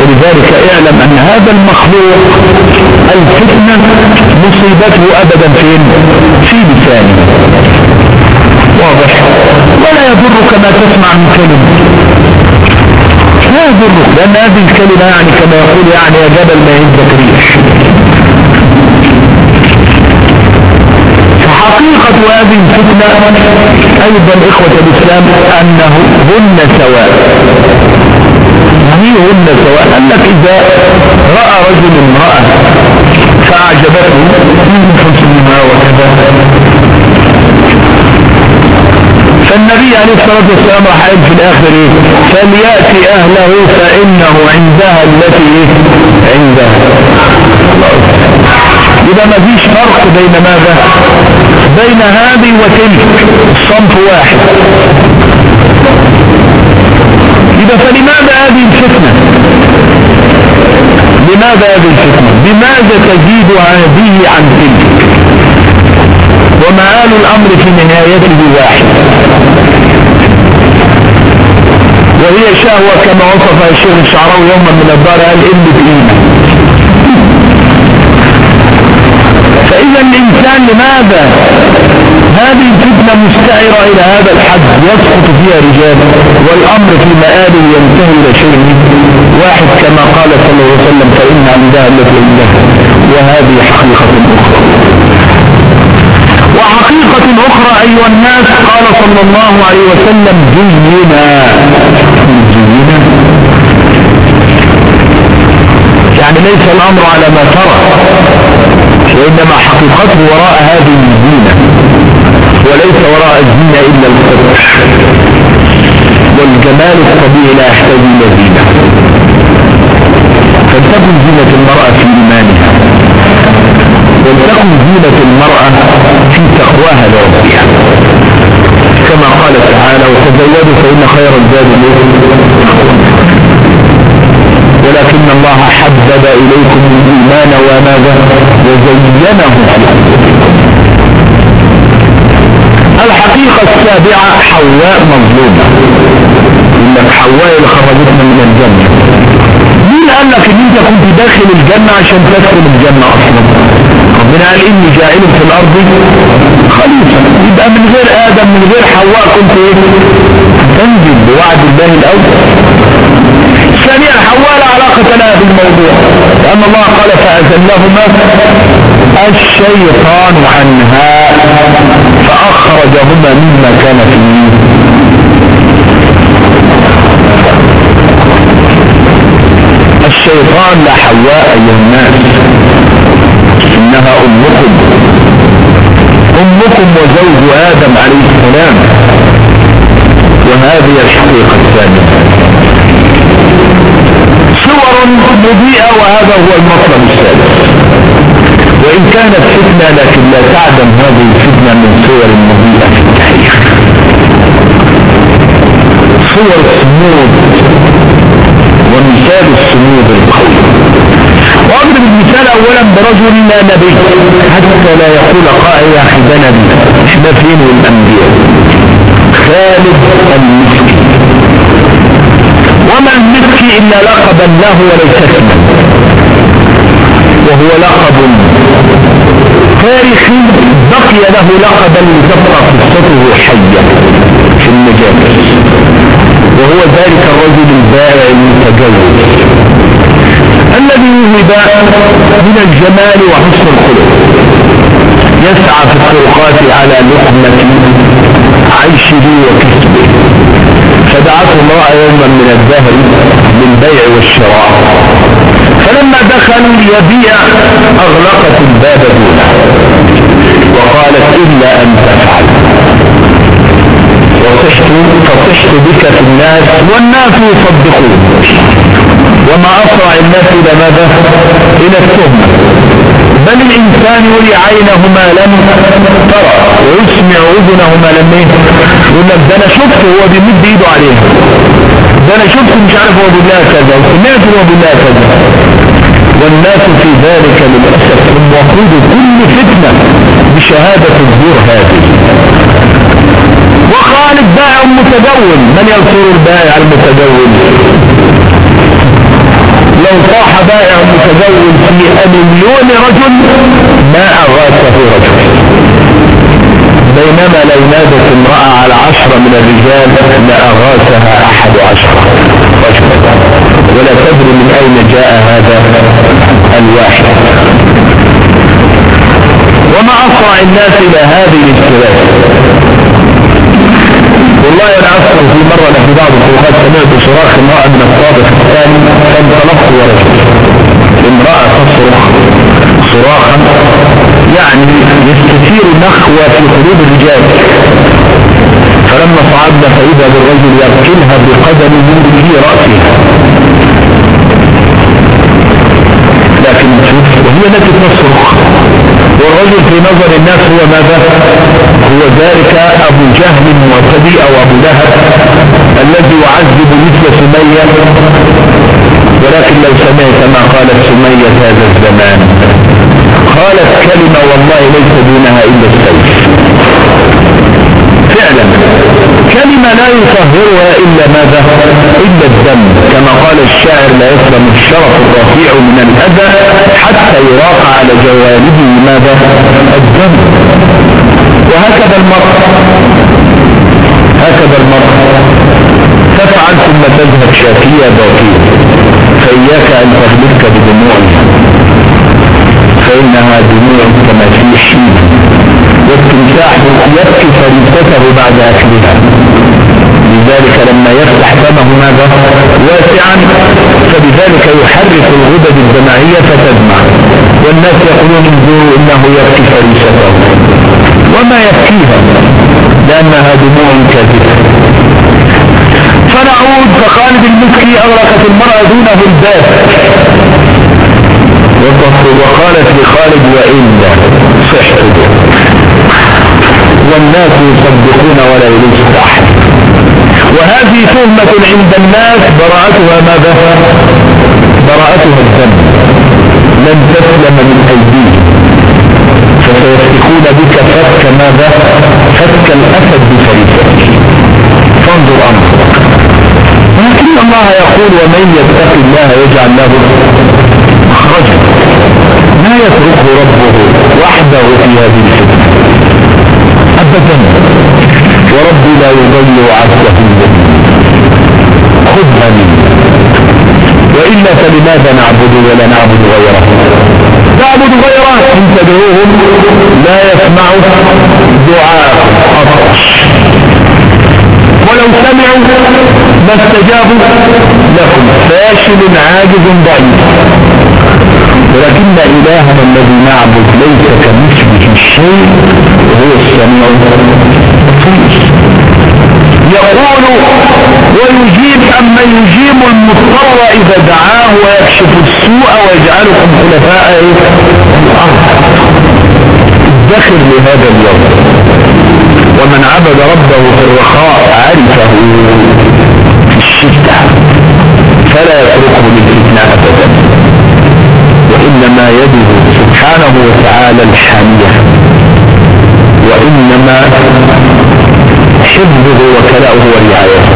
ولذلك اعلم أن هذا المخلوق الفتنة مصيبته أبدا فين في لسانه. واضح؟ ولا يضرك ما تسمع من كلمة. لا يضرك لأن هذه الكلمة يعني كما يقول يعني يا جبل ما يهزك ريح فحقيقة هذه الفتنة أيضا إخوة الإسلام أنه هن سواء. يعني هن سواء؟ أنك إذا رأى رجل امرأة فأعجبته من حسنها وكذا. فالنبي عليه الصلاة والسلام راح قال في الآخر إيه فليأتي أهله فإنه عندها التي إيه عندها. يبقى ما فيش فرق بين ماذا؟ بين هذه وتلك. الصنف واحد. يبقى فلماذا هذه الفتنة؟ لماذا هذه الفتنة؟ بماذا تزيد هذه عن تلك؟ ومآل الأمر في نهايته واحد. وهي شهوة كما وصف الشيخ الشعراوي يوما من الدار قال إن بإيمان فإذا الإنسان لماذا هذه الفتنة مستعرة إلى هذا الحد؟ يسقط فيها رجال والأمر في مآله ينتهي إلى شيء واحد كما قال صلى الله عليه وسلم فإن عندها التي عندها وهذه حقيقة أخرى. وحقيقة أخرى أيها الناس قال صلى الله عليه وسلم زينا زينا يعني ليس الأمر على ما ترى. وإنما حقيقته وراء هذه الزينة وليس وراء الزينة إلا القبح والجمال الطبيعي لا يحتاج إلى زينة. فلتكن زينة المرأة في إيمانها. ولتكن زينة المرأة في تقواها لربها. كما قال تعالى وتزودوا فإن خير الزاد ولكن الله حبب إليكم الإيمان وماذا وزينه الحقيقة السابعة حواء مظلومة لك حواء اللي خرجتنا من الجنة. مين قال لك ان انت كنت داخل الجنة عشان تدخل الجنة أصلا. ربنا قال إني جاعل في الأرض خليفة. يبقى من غير آدم من غير حواء كنت إيه؟ تنزل بوعد الله الأول. حواء لا علاقة لها بالموضوع. لأن الله قال فأزلهما الشيطان عنها فأخرجهما مما كان فيه. الشيطان لحواء أيها الناس. إنها أمكم. أمكم وزوج آدم عليه السلام. وهذه الحقيقة الثانية. صور مضيئة وهذا هو المطلب الثالث وإن كانت فتنة لكن لا تعدم هذه الفتنة من صور مضيئة في التاريخ. صور الصمود ومثال الصمود القوي. وأضرب المثال اولا برجل لا نبي حتى لا يقول قائل يا أخي ده نبي إحنا فين الانبياء خالد المسكي وما المسكي إلا لقبا له وليس اسما. وهو لقب. تاريخي بقي له لقبا لتبقى قصته حيه في المجالس. وهو ذلك الرجل البائع المتجوز. الذي وهب من الجمال وحسن الخلق. يسعى في الطرقات على لقمة عيشه وكسبه. فدعته امرأة يوما من الدهر للبيع والشراء. فلما دخل يبيع أغلقت الباب دونه وقالت إلا أن تفعل. فصحت بك في الناس والناس يصدقون. وما أسرع الناس إلى ماذا؟ إلى التهمة. بل الإنسان يري عينه ما لم ترى ويسمع أذنه ما لم يقول لك ده أنا شفته هو بيمد إيده عليها. ده أنا شفته مش عارف هو بالله كذا وسمعت هو بالله كذا. والناس في ذلك للأسف هم وقود كل فتنة بشهادة الزور هذه. وخالد بائع متدول من ينصر البائع المتدول لو صاح بائع متزوج في مليون رجل ما أغاثه رجل. بينما لو نادت امرأة على عشرة من الرجال لأغاثها أحد عشرة رجل. ولا تدري من أين جاء هذا الواحد. وما أسرع الناس إلى هذه الثلاث والله أنا اذكر في مرة في بعض الفروقات سمعت صراخ امرأة من الصادق الثاني فانطلقت ورجل امرأة تصرخ صراخا يعني يستثير نخوة في قلوب الرجال. فلما صعدنا فإذا بالرجل يركلها بقدمه في رأسها. لكن وهي التي تصرخ. والرجل في نظر الناس هو ماذا؟ هو ذلك أبو جهل معتدي أو أبو لهب الذي يعذب مثل سمية. ولكن لو سمعت ما قالت سمية هذا الزمان. قالت كلمة والله ليس دونها إلا السيف. كلمة لا يطهرها إلا ماذا؟ إلا الدم. كما قال الشاعر لا يسلم الشرف الرفيع من الأذى حتى يراق على جوانبه ماذا؟ الدم. وهكذا المرء هكذا المرء تفعل ثم تذهب شاكية باكية فإياك أن تغلبك بدموعها. فإنها دموع كما في حين والتمساح يبكي فريسته بعد أكلها. لذلك لما يفتح فمه ماذا؟ واسعا فبذلك يحرك الغدد الدمعية فتدمع. والناس يقولون انظروا إنه يبكي فريسته وما يبكيها؟ لأنها دموع كاذبة فنعود فخالد المسكي اغلقت المرأة دونه الباب. وقالت لخالد وإلا صحت والناس يصدقون ولا يلوث أحد وهذه تهمة عند الناس براءتها ماذا؟ براءتها الدم لن تسلم من أيديهم. فسيفتكون بك فك ماذا؟ فك الأسد بفريسته فانظر أمرك. ولكن الله يقول ومن يتق الله يجعل له مخرجا. ما يتركه ربه وحده في هذه الفتنة. أبدا وربي لا يضل عبده خذها مني. وإلا فلماذا نعبد ولا نعبد غيره؟ نعبد غيره. إن تدعوهم لا يسمعوا دعاء ولو سمعوا ما استجابوا لكم فاشل عاجز ضعيف. ولكن إلهنا الذي نعبد ليس كمثله شيء. وهو السميع يقول ويجيب أما يجيب المضطر إذا دعاه ويكشف السوء ويجعلكم خلفاء الأرض. ادخر لهذا اليوم. ومن عبد ربه في الرخاء عرفه في الشدة. فلا يتركه للفتنة أبدا. وإنما يده سبحانه وتعالى الحامية وإنما حفظه وكلاؤه ورعايته.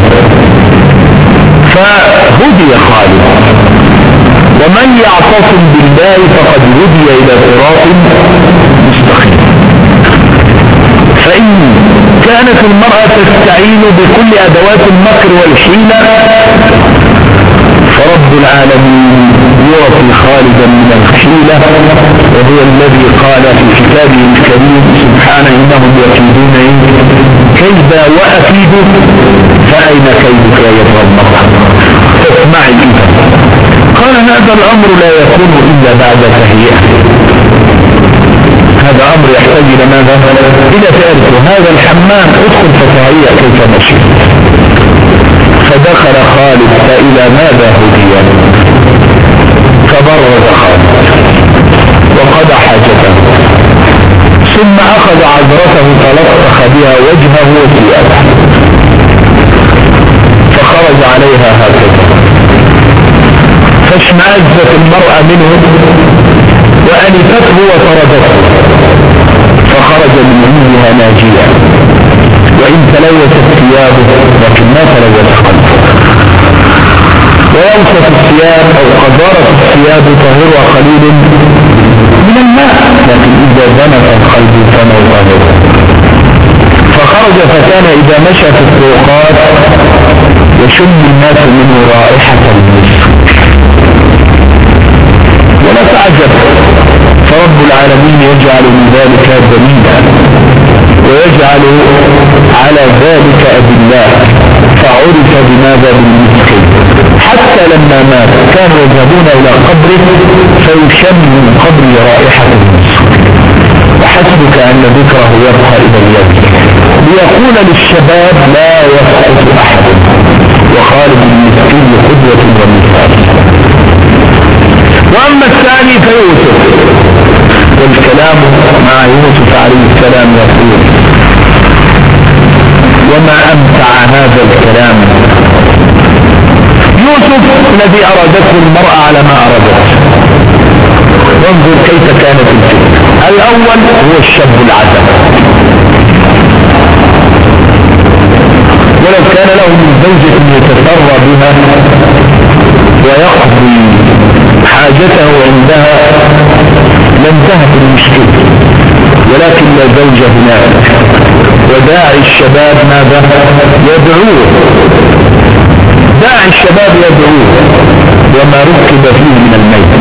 فهدي خالد. ومن يعتصم بالله فقد هدي إلى صراط مستقيم. فإن كانت المرأة تستعين بكل أدوات المكر والحيلة فرب العالمين يعطي خالدا من الحيلة وهو الذي قال في كتابه الكريم سبحانه إنهم يكيدون كيدا وأكيد فأين كيدك يا المرأة اسمعي قال هذا الأمر لا يكون إلا بعد تهيئة. هذا أمر يحتاج إلى ماذا؟ إلى تعرفه هذا الحمام ادخل فتهيئ كيف مشيت. فدخل خالد فإلى ماذا هدي؟ فبرز خالد وقضى حاجته. ثم أخذ عذرته فلطخ بها وجهه وثيابه. فخرج عليها هكذا. فاشمأزت المرأة منه وأنفته وطردته. فخرج من عندها ناجيا. وإن تلوثت ثيابه لكن ما تلوث ويوصف الثياب أو قذارة الثياب طاهرها قليل من الماء لكن إذا زنت القلب فما ظاهر فخرج فكان إذا مشى في الطرقات يشم الناس منه رائحة المسك. ولا تعجب فرب العالمين يجعل من ذلك دليلا ويجعل على ذلك أدلاء فعرف بماذا بالمسك. حتى لما مات كانوا يذهبون إلى قبره فيشم من قبره رائحة المسك وحسبك أن ذكره يبقى إلى اليوم. ليقول للشباب لا يسقط أحد. وخالد المسكين قدوة ومثال. وأما الثاني فيوسف. والكلام مع يوسف عليه السلام يقول وما أمتع هذا الكلام يوسف الذي أرادته المرأة على ما أرادته. وانظر كيف كانت الفتنة الأول هو الشاب العزم ولو كان له من زوجة يتسرى بها ويقضي حاجته عندها لانتهت المشكلة. ولكن لا زوج هناك. وداعي الشباب ماذا؟ يدعوه. داعي الشباب يدعوه وما ركب فيه من الميت.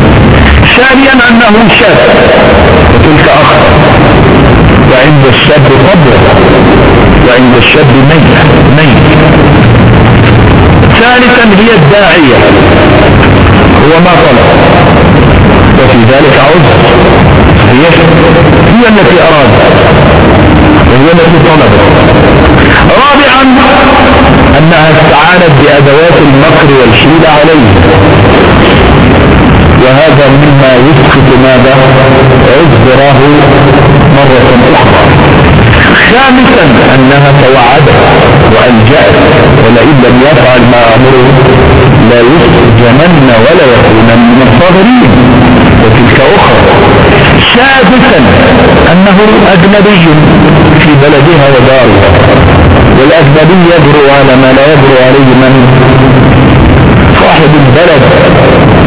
ثانيا أنه شاب. وتلك اخر وعند الشاب قبر. وعند الشاب ميت. ميت. ثالثا هي الداعية. هو ما طلب وفي ذلك عذر. هي هي التي أرادت وهي التي طلبت رابعا أنها استعانت بأدوات المكر والحيلة عليه. وهذا مما يسقط ماذا؟ عذره مرة أخرى. خامسا أنها توعدت وألجأت ولئن لم يفعل ما أمره لا يسجنن ولا يكون من الصابرين وتلك أخرى. سادسا أنه أجنبي في بلدها ودارها. والأجنبي يجرؤ على ما لا يجرؤ عليه من صاحب البلد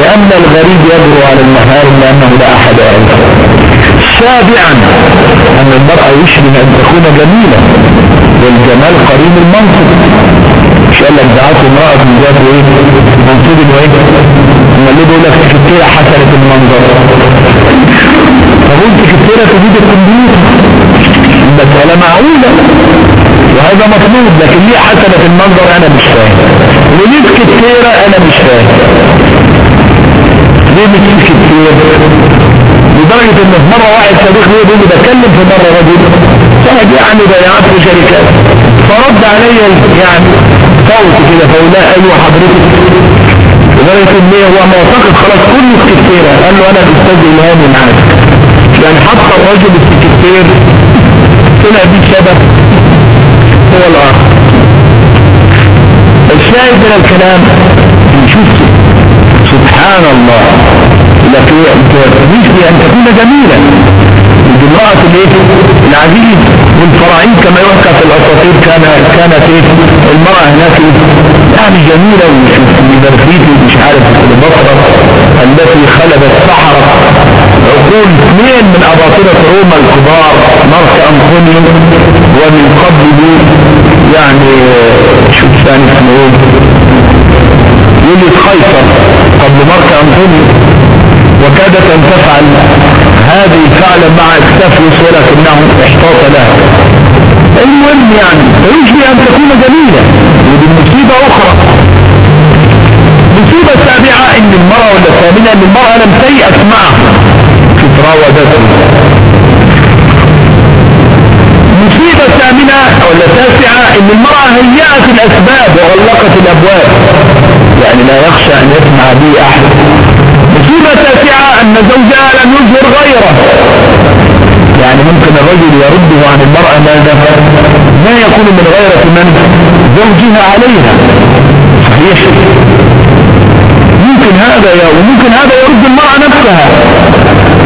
لأن الغريب يجرؤ على المحارم لأنه لا أحد يعرفه. سابعا أن المرأة يشبه أن تكون جميلة والجمال قريب المنصب. إن شاء الله دعاته امرأة من ذات إيه؟ منصب وايه اما اللي بيقول لك تكتيرة حسنة المنظر. فقلت تكتيرة تجيب الكمبيوتر؟ المسألة معقولة وهذا مطلوب لكن ليه حسنة المنظر؟ أنا مش فاهم. وليه تكتيرة أنا مش فاهم. ليه مش كتير؟ لدرجة ان في مرة واحد صديق ليه بيقول بتكلم في مرة رجل صاحب يعني ضيعات في شركات فرد علي يعني صوت كده فقول أيوه حضرتك. لدرجة إن هو معتقد خلاص كل السكتيرة قال له أنا الأستاذ الهامي معاك. يعني حتى الرجل السكتير طلع بيه شبه. هو الآخر الشاهد من الكلام نشوف سبحان الله لك مثل أن تكون جميلة. امرأة العزيز والفراعين كما يحكى في الأساطير كان كانت إيه؟ المرأة هناك يعني جميلة ومدرسيتي مش عارف البصرة التي خلدت سحرة عقول اثنين من أباطرة روما الكبار مارك أنطونيو. ومن قبل يعني شو الثاني اسمه إيه؟ يوليس قيصر قبل مارك انطونيو وكادت أن تفعل هذه فعلا مع اكتافيوس ولكنه إحتاط لها. المهم يعني ويجري أن تكون جميلة ودي مصيبة أخرى. مصيبة سابعة إن المرأة ولا الثامنة إن المرأة لم تيأس معه في تراودته مصيبة ثامنة ولا تاسعة إن المرأة هيأت الأسباب وغلقت الأبواب. يعني لا يخشى أن يسمع به أحد. مصيبة تاسعة أن زوجها لم يظهر غيره. يعني ممكن الرجل يرده عن المرأة ماذا ما يكون من غيرة من زوجها عليها؟ صحيح. ممكن هذا يا وممكن هذا يرد المرأة نفسها. أن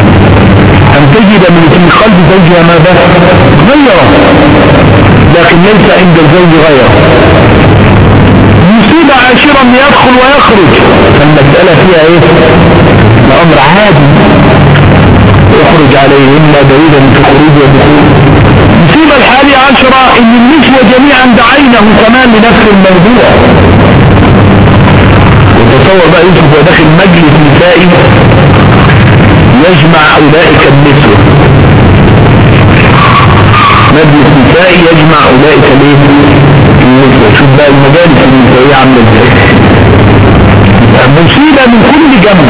تجد من في قلب زوجها ماذا؟ غيره. لكن ليس عند الزوج غيره. مصيبة عاشرة ان يدخل ويخرج. المسألة فيها إيه؟ الأمر عادي. يخرج عليه إما بعيدا في خروج ودخول مصيبة الحالية عشرة إن النسوة جميعا دعينه كمان لنفس الموضوع. وتصور بقى يوسف وداخل مجلس نسائي. يجمع أولئك النسوة مجلس نسائي يجمع أولئك النسوة شوف بقى المجالس النسائية عاملة إزاي. مصيبة من كل جنب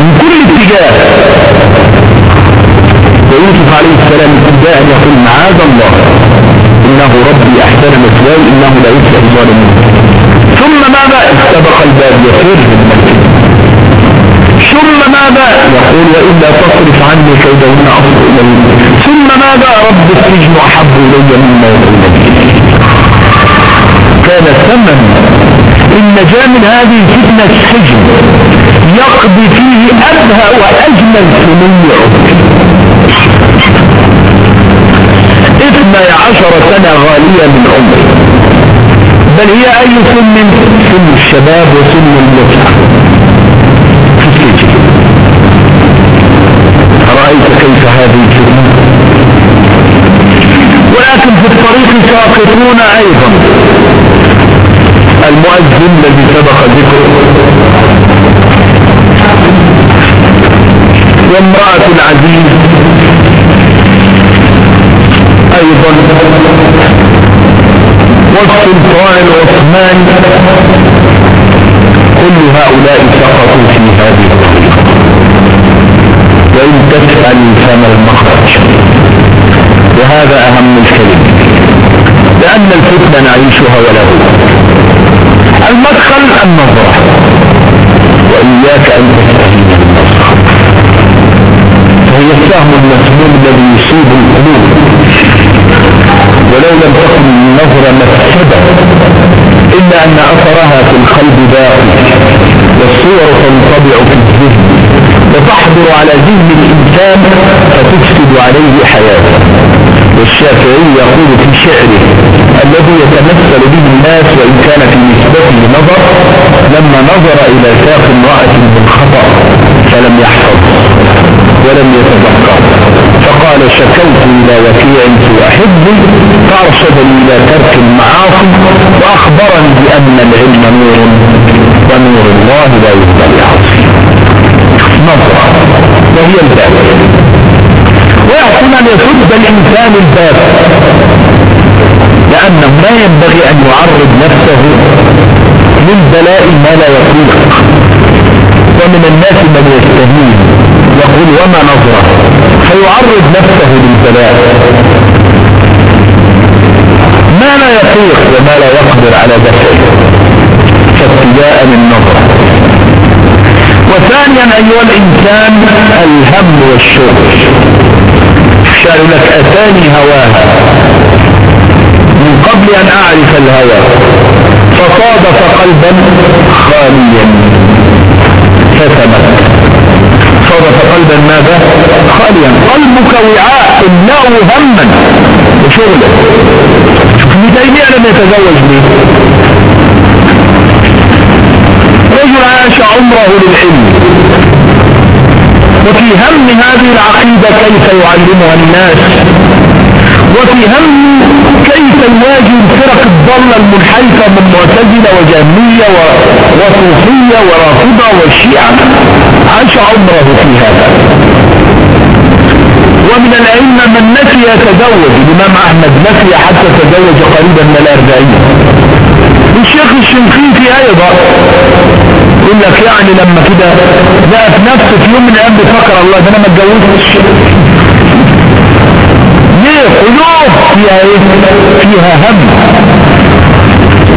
من كل اتجاه. ويوسف عليه السلام ابتداء يقول معاذ الله إنه ربي أحسن مثواي إنه لا يفلح الظالمين ثم ماذا؟ استبق الباب يفر من ثم ماذا؟ يقول وإلا تصرف عني كيدهن أصل إليه ثم ماذا؟ رب السجن أحب إلي مما يقول كان ثمن النجاة من هذه الفتنة السجن يقضي فيه أبهى وأجمل سنين اثنى عشر سنة غالية من عمره بل هي أي سن؟ سن الشباب وسن المتعة في السجن رأيت كيف هذه الفتنة ولكن في الطريق ساقطون أيضا. المؤذن الذي سبق ذكره. وامرأة العزيز. أيضا. والسلطان العثماني فما المخرج. وهذا أهم الكلمة لأن الفتنة نعيشها بد المدخل النظرة وإياك أن تستهين بالنظرة فهي السهم المسموم الذي يصيب القلوب. ولو لم تكن النظرة مفسدة إلا أن أثرها في القلب باقي والصور تنطبع في الذهن. وتحضر على ذهن الإنسان فتفسد عليه حياته. والشافعي يقول في شعره الذي يتمثل به الناس وإن كان في نسبته نظر لما نظر إلى ساق امرأة بالخطأ فلم يحفظ ولم يتذكر. فقال شكوت إلى وكيع أحبه فأرشدني إلى ترك المعاصي وأخبرني بأن العلم نور ونور الله لا يقبل يعصي نظرة وهي الباب. ويحسن أن يسد الإنسان الباب لأنه لا ينبغي أن يعرض نفسه من بلاء ما لا يطيق ومن الناس من يستهين يقول وما يعرض نفسه للبلاء. ما لا يطيق وما لا يقدر على دفعه فابتداء النظر وثانيا أيها الإنسان الهم والشغل. شال لك أتاني هواها من قبل أن أعرف الهوى. فصادف قلبا خاليا. فثبت صادف قلبا ماذا؟ خاليا. قلبك وعاء املأه هما وشغلا شوف ابن تيمية لم يتزوج رجل عاش عمره للعلم. وفي هم هذه العقيدة كيف يعلمها الناس؟ وفي هم كيف يواجه الفرق الضالة المنحرفة من معتزلة وجهمية وصوفية ورافضة والشيعة عاش عمره في هذا. ومن الأئمة من نسي يتزوج. الإمام أحمد نسي حتى تزوج قريبا من الأربعين. الشيخ الشنقيطي أيضا يقول لك يعني لما كده في نفسه في يوم من الأيام بفكر الله ده أنا ما اتجوزتش. ليه؟ قلوب فيها إيه؟ فيها هم.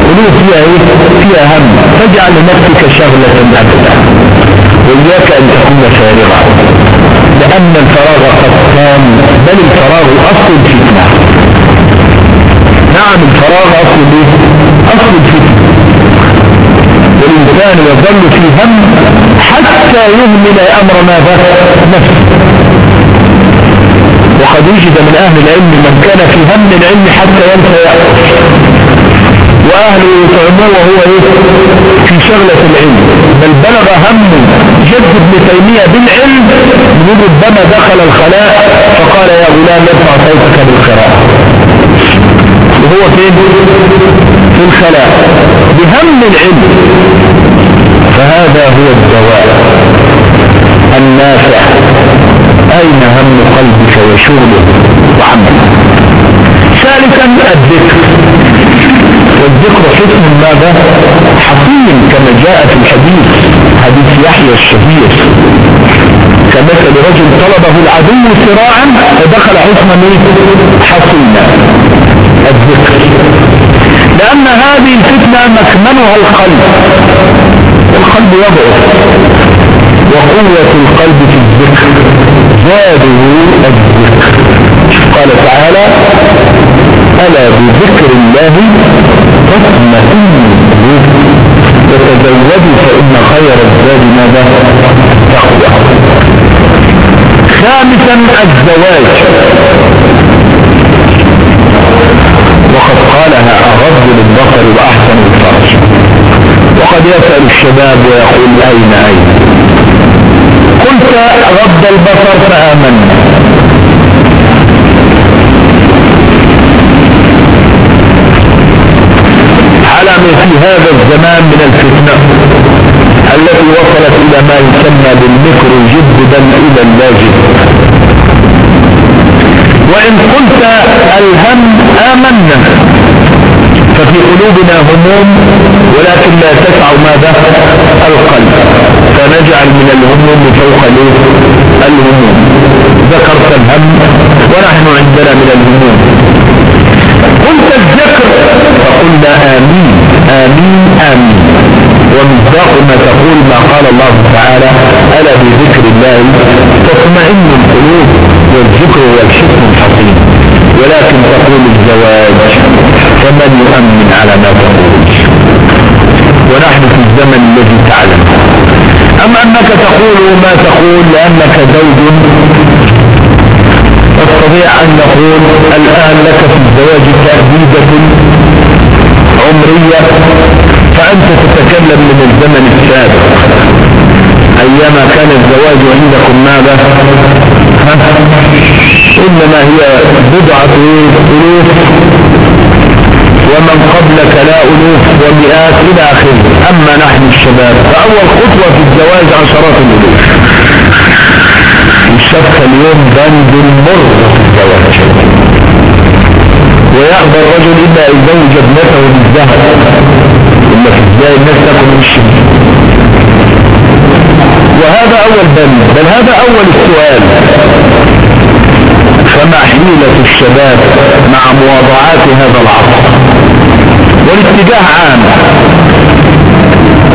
قلوب فيها إيه؟ فيها هم. فاجعل لنفسك شغلة أبدا. وإياك أن تكون فارغا. لأن الفراغ قد كان بل الفراغ أصل الفتنة. نعم الفراغ أصل إيه؟ أصل الفتنة. والإنسان يظل في هم حتى يهمل أمر ماذا نفسه. وقد وجد من أهل العلم من كان في هم العلم حتى ينسى يأكل وأهله يطعموه وهو إيه؟ في شغلة العلم. بل بلغ هم جد ابن تيمية بالعلم من ربما دخل الخلاء فقال يا غلام ارفع صوتك بالقراءة وهو فين في الخلاء بهم العلم. فهذا هو الدواء النافع. أين هم قلبك وشغله وعمله ثالثا الذكر. والذكر حسن ماذا؟ حصين كما جاء في الحديث حديث يحيى الشهير. كمثل رجل طلبه العدو سراعا فدخل حسن حصينا الذكر لأن هذه الفتنة مكمنها القلب. القلب يضعف. وقوة القلب في الذكر. زاده الذكر. قال تعالى ألا بذكر الله تطمئن وتزودوا فإن خير الزاد ماذا؟ تقوى. خامسا الزواج. قالها أغض للبصر وأحسن الفرج. وقد يسأل الشباب ويقول أين أين؟ قلت غض البصر فآمنا على في هذا الزمان من الفتنة التي وصلت إلى ما يسمى بالمكر بل إلى اللاجد وإن قلت الهم آمنا. ففي قلوبنا هموم ولكن لا تسع ماذا؟ القلب. فنجعل من الهموم فوق الهموم. ذكرت الهم ونحن عندنا من الهموم. قلت الذكر فقلنا آمين. آمين آمين. ومصداق ما تقول ما قال الله تعالى ألا بذكر الله تطمئن القلوب والذكر والحكم الحكيم ولكن تقول الزواج. فمن يؤمن على ما تقول. ونحن في الزمن الذي تعلم. أما أنك تقول ما تقول لأنك زوج؟ نستطيع أن نقول الآن لك في الزواج تأديدة عمرية فأنت تتكلم من الزمن السابق. أيما كان الزواج عندكم ماذا؟ إنما هي بضعة ألوف ومن قبلك لا ألوف ومئات إلى آخره. أما نحن الشباب فأول خطوة في الزواج عشرات الألوف. الشفق اليوم بند مر في الزواج ويأبى الرجل إلا يزوج ابنته بالذهب. إلا في إزاي الناس تاكل من وهذا أول بند. بل هذا أول السؤال. فما حيلة الشباب مع مواضعات هذا العصر. والاتجاه عام.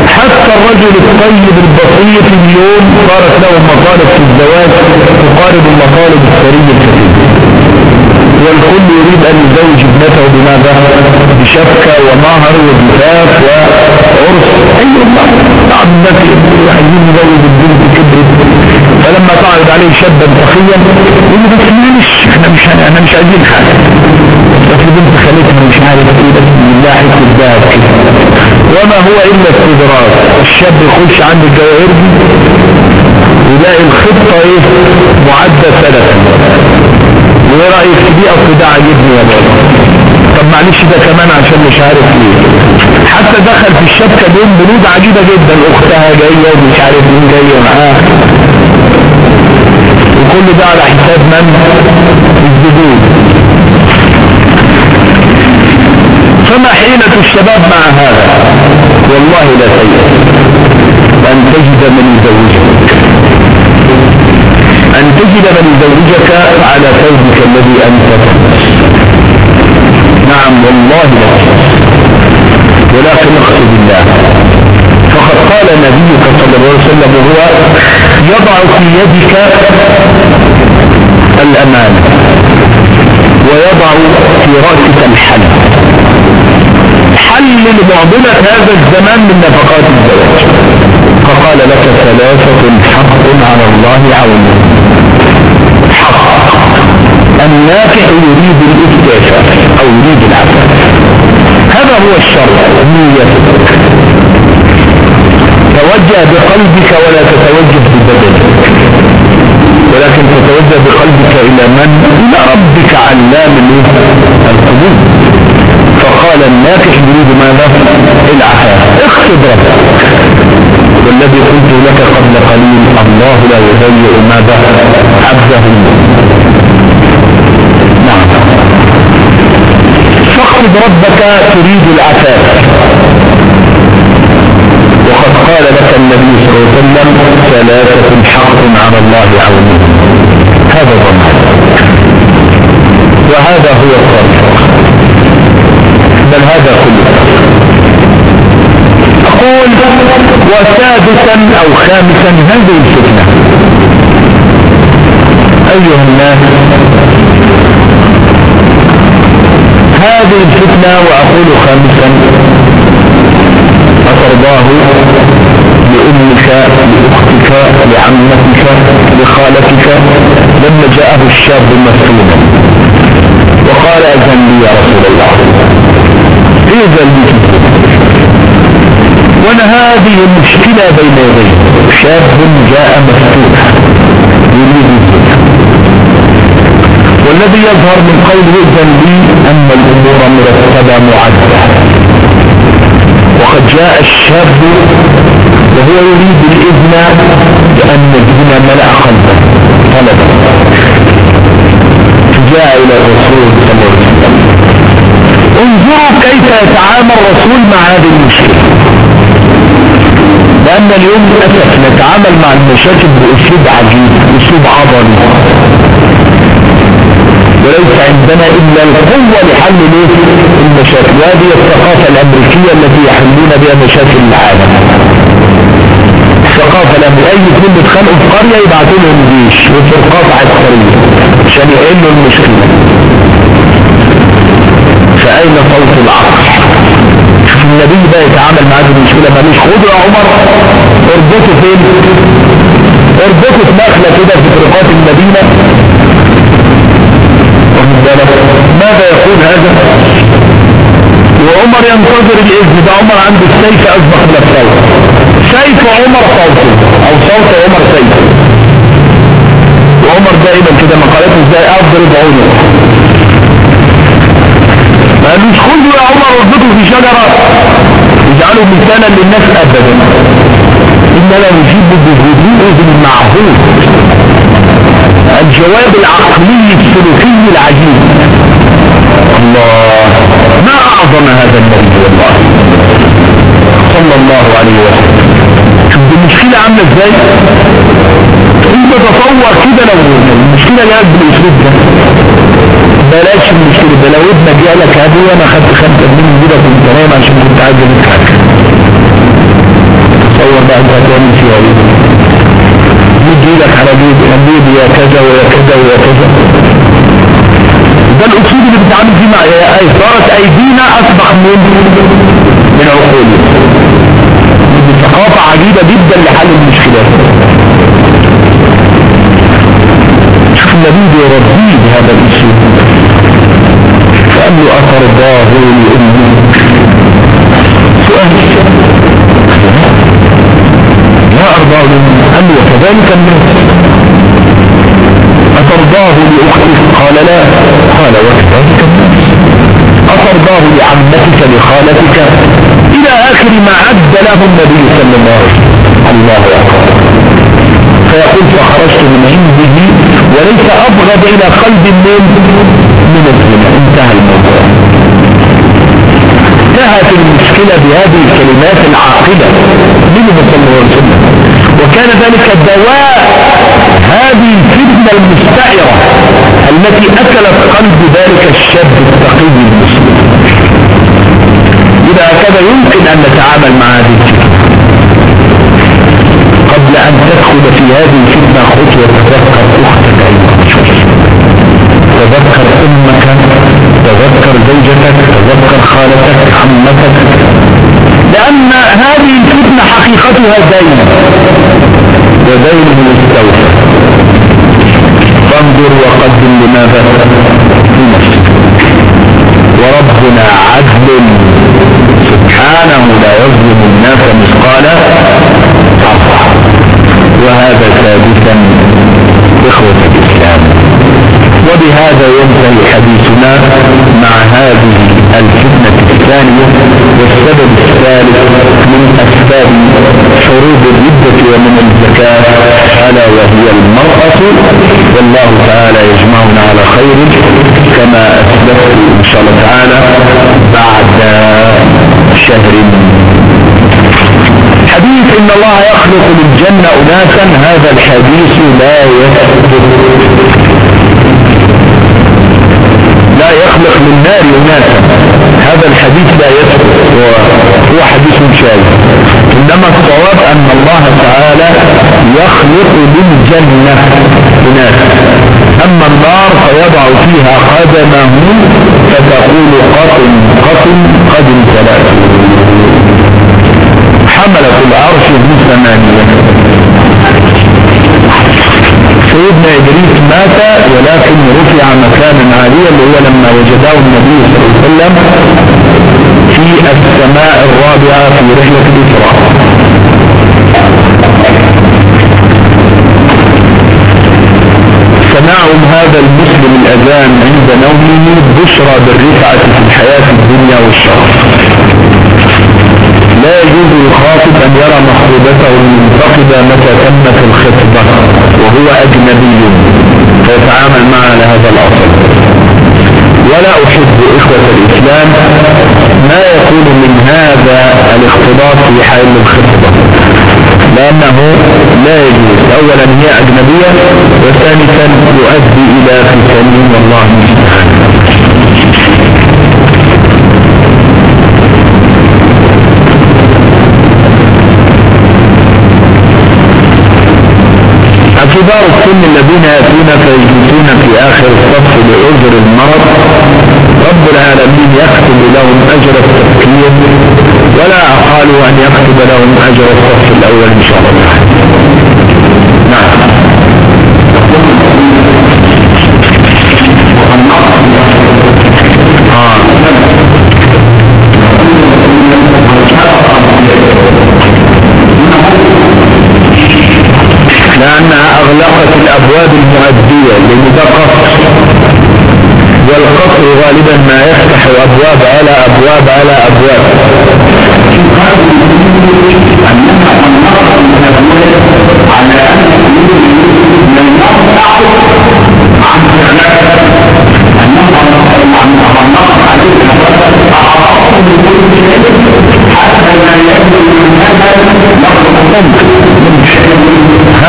حتى الرجل الطيب البسيط اليوم صارت له مطالب في الزواج تقارب المطالب الثرية الكثير والكل يريد أن يزوج ابنته بماذا؟ بشبكة ومهر وزفاف وعرس. أي الله بعض الناس عايزين يزوج البنت كبرت. فلما تعرض عليه شابا تقيا يقول بس معلش إحنا مش إحنا مش عايزين حاجة. بس بنت خالتها مش عارف إيه بس بالله حتة الذهب وما هو إلا استدراج الشاب يخش عند الجواهر دي يلاقي الخطة إيه؟ معدة سنه وإيه رأيك في دي؟ أصل ده عاجبني يا بابا. طب معلش ده كمان عشان مش عارف ليه. حتى دخل في الشبكة بين بنود عجيبة جدا. أختها جاية ومش عارف مين جاية معاها. وكل ده على حساب من؟ الزبون. فما حيلة الشباب مع هذا؟ والله لا سيء أن تجد من يزوجك. أن تجد من يزوجك على ثوبك الذي أنت نعم والله لا ولكن اقصد الله فقد قال نبيك صلى الله عليه وسلم وهو يضع في يدك الأمان ويضع في رأسك الحل حل لمعضلة هذا الزمان من نفقات الزواج. فقال لك ثلاثة حق على الله عونه النافع يريد الاكتشاف أو يريد العفاف. هذا هو الشرط نيتك. توجه بقلبك ولا تتوجه ببدنك. ولكن تتوجه بقلبك إلى من؟ إلى ربك علام القلوب فقال النافع يريد ماذا؟ العفاف. اخطب ربك والذي قلت لك قبل قليل الله لا يضيع ماذا؟ عبده. فاقصد ربك تريد العفاف. قال لك النبي صلى الله عليه وسلم ثلاثة حق على الله عونه هذا ضمان وهذا هو الصالح بل هذا كله. أقول وسادسا أو خامسا هذه الفتنة. أيها الناس هذه الفتنة وأقول خامسا أترضاه لأمك لأختك لعمتك لخالتك لما جاءه الشاب مسلوما وقال أذن لي يا رسول الله. إذن لي؟ وأنا هذه المشكلة بين يدي. شاب جاء مفتوح. يريد الزنا والذي يظهر من قوله الذنبي أن الأمور مرتبة معدة. جاء الشاب وهو يريد الإذن لأن الزنا ملأ قلبه طلبا جاء إلى الرسول صلى الله عليه وسلم. انظروا كيف يتعامل الرسول مع هذه المشكلة. لأن اليوم للأسف نتعامل مع المشاكل بأسلوب عجيب أسلوب عضلي. وليس عندنا إلا القوة لحل المشاكل. وهذه الثقافة الأمريكية التي يحلون بها مشاكل العالم. الثقافة الأمريكية أي اثنين بيتخانقوا في قرية يبعثوا لهم جيش وفرقات عسكرية عشان يحلوا المشكلة. فأين صوت العقل شوف النبي بقى يتعامل مع هذه المشكلة ماليش خدوا يا عمر. اربطوا فين؟ اربطوا في نخلة كده في طرقات المدينة. ماذا يقول هذا؟ وعمر ينتظر الإذن. ده عمر عنده السيف اسبق من الصوت. سيف عمر صوته أو صوت عمر سيف. وعمر دائما كده مقالته إزاي؟ اضرب عنق ما قالوش خذوا يا عمر واربطوا في شجرة. اجعلوا مثالا للناس ابدا. إن لا نجيب بهدوء المعهود الجواب العقلي السلوكي العجيب. الله. ما أعظم هذا النبي والله؟ صلى الله عليه وسلم. شوف المشكلة عاملة إزاي؟ انت تصور كده لو المشكلة جاءت بالاسلوب ده. بلاش المشكلة ده لو ابنك جالك هذه وأنا خدت خمسة من كده كنت نايم عشان كنت عايز حاجة. تصور بقى أنت هتعمل فيها إيه؟ يجي لك على جيب حبيبي يا كذا ويا كذا ويا كذا. ده الاسلوب اللي بتتعامل فيه مع أي صارت أيدينا أصبح من من عقولنا ثقافة عجيبة جدا لحل المشكلات شوف النبي بيربيه بهذا الاسلوب فقال له اترضاه لامك سؤال. قال له وكذلك الناس. أترضاه لأختك؟ قال لا. قال وكذلك الناس. أترضاه لعمتك لخالتك؟ إلى آخر ما عد له النبي صلى الله عليه وسلم. الله أكبر. فيقول فخرجت من عنده وليس أبغض إلى قلب من من الزنا. انتهى الموضوع. انتهت المشكلة بهذه الكلمات العاقلة الله عليه وسلم وكان ذلك دواء هذه الفتنة المستعرة التي أكلت قلب ذلك الشاب التقي المسلم. إذا هكذا يمكن أن نتعامل مع هذه الفتنة. قبل أن تدخل في هذه الفتنة خطوة تذكر أختك أيها تذكر أمك تذكر زوجتك تذكر خالتك عمتك. لأن هذه الفتنة حقيقتها دين. ودينه مستوفى. فانظر وقدم لماذا في نفسك. وربنا عدل. سبحانه لا يظلم الناس مثقال وهذا ثابتا إخوة الإسلام. وبهذا ينتهي مع هذه الفتنة الثانية والسبب الثالث من أسباب حروب الردة ومن الزكاة ألا وهي المرأة؟ والله تعالى يجمعنا على خير كما أسلفت إن شاء الله تعالى بعد شهر. حديث إن الله يخلق للجنة أناسا هذا الحديث لا يثبت. لا يخلق من نار أناسا. هذا الحديث لا يثبت هو حديث شاذ. إنما الصواب أن الله تعالى يخلق للجنة أناسا. أما النار فيضع فيها قدمه فتقول قطن قطن قد امتلأت. حملة العرش ثمانية سيدنا إدريس مات ولكن رفع مكانا عاليا اللي هو لما وجده النبي صلى الله عليه وسلم في السماء الرابعة في رحلة الإسراء. سماعهم هذا المسلم الأذان عند نومه بشرى بالرفعة في الحياة الدنيا والشرف لا يجوز للخاطب أن يرى مخطوبته المنتقدة متى تمت الخطبة. وهو أجنبي فيتعامل معها على هذا الأصل. ولا أحب إخوة الإسلام ما يكون من هذا الاختلاط في حال الخطبة لأنه لا يجوز. أولا هي أجنبية وثالثا يؤدي إلى فتن والله المستعان كبار السن الذين يأتون فيجلسون في آخر الصف لعذر المرض. رب العالمين يكتب لهم أجر التفكير ولا أقالوا أن يكتب لهم أجر الصف الأول إن شاء الله. نعم. لأنها أغلقت الأبواب المؤدية لأن ده قصر والقصر غالبا ما يفتح أبواب على أبواب على أبواب على هذا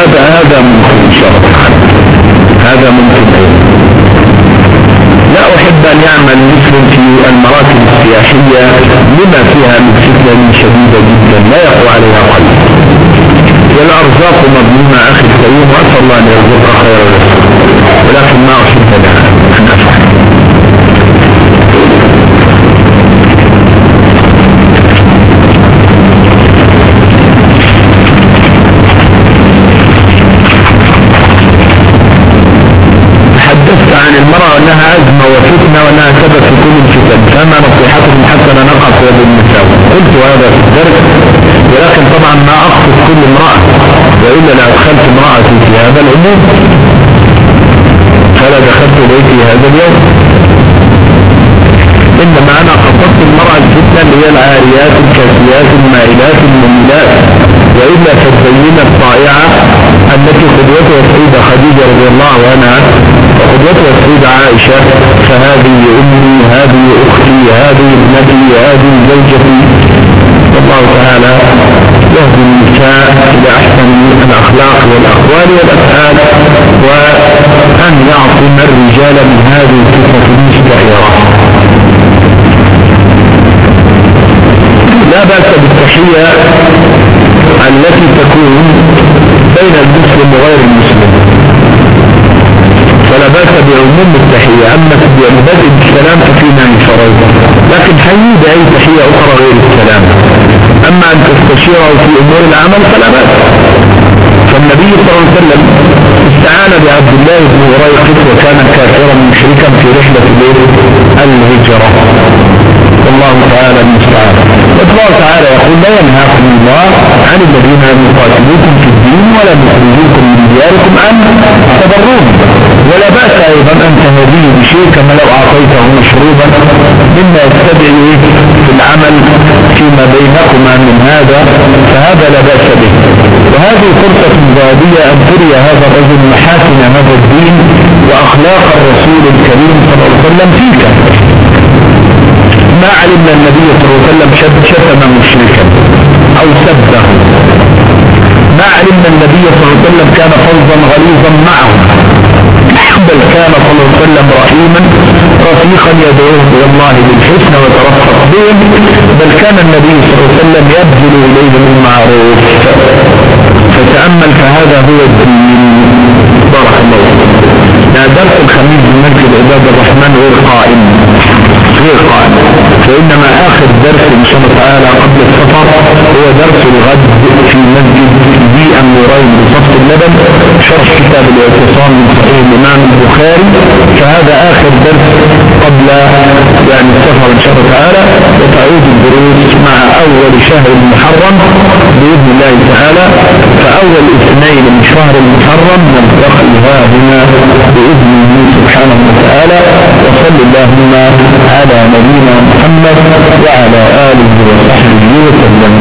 هذا ممكن إن شاء الله. هذا ممكن. لا أحب أن يعمل مسلم في المراكب السياحية لما فيها من فتنة شديدة جدا. لا يقوى عليها قلب والأرزاق مضمونة أخي الكريم وأسأل الله أن يرزقها خير ولكن ما أحب أن المرأة أنها أزمة وفتنة وأنها سبب في كل الفتن فما نصيحتكم حتى لا نقع في هذه المساوي قلت هذا في الدرس ولكن طبعا ما أقصد كل امرأة وإلا لأدخلت امرأة في هذا العموم. فلا دخلت بيتي هذا اليوم. إنما أنا قصدت المرأة الفتنة اللي هي العاريات الكاسيات المائلات المميلات. وإلا فتزين الطائعة التي قدوتها السيدة خديجة رضي الله عنها وقدوتها السيدة عائشة فهذه أمي هذه أختي هذه ابنتي هذه زوجتي. والله تعالى يهدي النساء إلى أحسن الأخلاق والأقوال والأفعال وأن يعصم الرجال من هذه الفتنة المستحيرة. لا بأس بالتحية التي تكون بين المسلم وغير المسلم. فلا بأس بعموم التحية أما ببدء السلام ففينا من شرعه لكن حيي بأي تحية أخرى غير السلام. أما أن تستشيره في أمور العمل فلا بأس. فالنبي صلى الله عليه وسلم استعان بعبد الله بن وريقط وكان كافرا مشركا في رحلة الهجرة. والله تعالى المستعان. والله تعالى يقول لا ينهاكم الله عن الذين يقاتلوكم في الدين ولا يخرجوكم من دياركم أن تبرون ولا بأس أيضا أن تهديه بشيء كما لو أعطيته مشروبا مما يتبع في العمل فيما بينكما من هذا فهذا لا بأس به. وهذه فرصة ذهبية أن تري هذا الرجل محاسن هذا الدين وأخلاق الرسول الكريم صلى الله عليه وسلم فيك. ما علمنا النبي صلى الله عليه وسلم شتم مشركا أو سبه. ما علمنا النبي صلى الله عليه وسلم كان فظا غليظا معهم بل كان صلى الله عليه وسلم رحيما رفيقا يدعوهم إلى الله بالحسن وترفق بهم. بل كان النبي صلى الله عليه وسلم يبذل اليهم المعروف. فتأمل فهذا هو الدين. بارك الله لا درس الخميس من مسجد عباد الرحمن غير قائم. قائم فإنما آخر درس إن شاء الله تعالى قبل السفر هو درس الغد في مسجد دي النورين بصفت اللبن شرح كتاب الاعتصام من صحيح الإمام البخاري. فهذا آخر درس قبل يعني السفر إن شاء الله تعالى. وتعود الدروس مع أول شهر المحرم بإذن الله تعالى. فأول اثنين من شهر المحرم نلتقيها هنا بإذنه سبحانه وتعالى. وصل اللهم نبينا محمد وعلى آله وصحبه وسلم.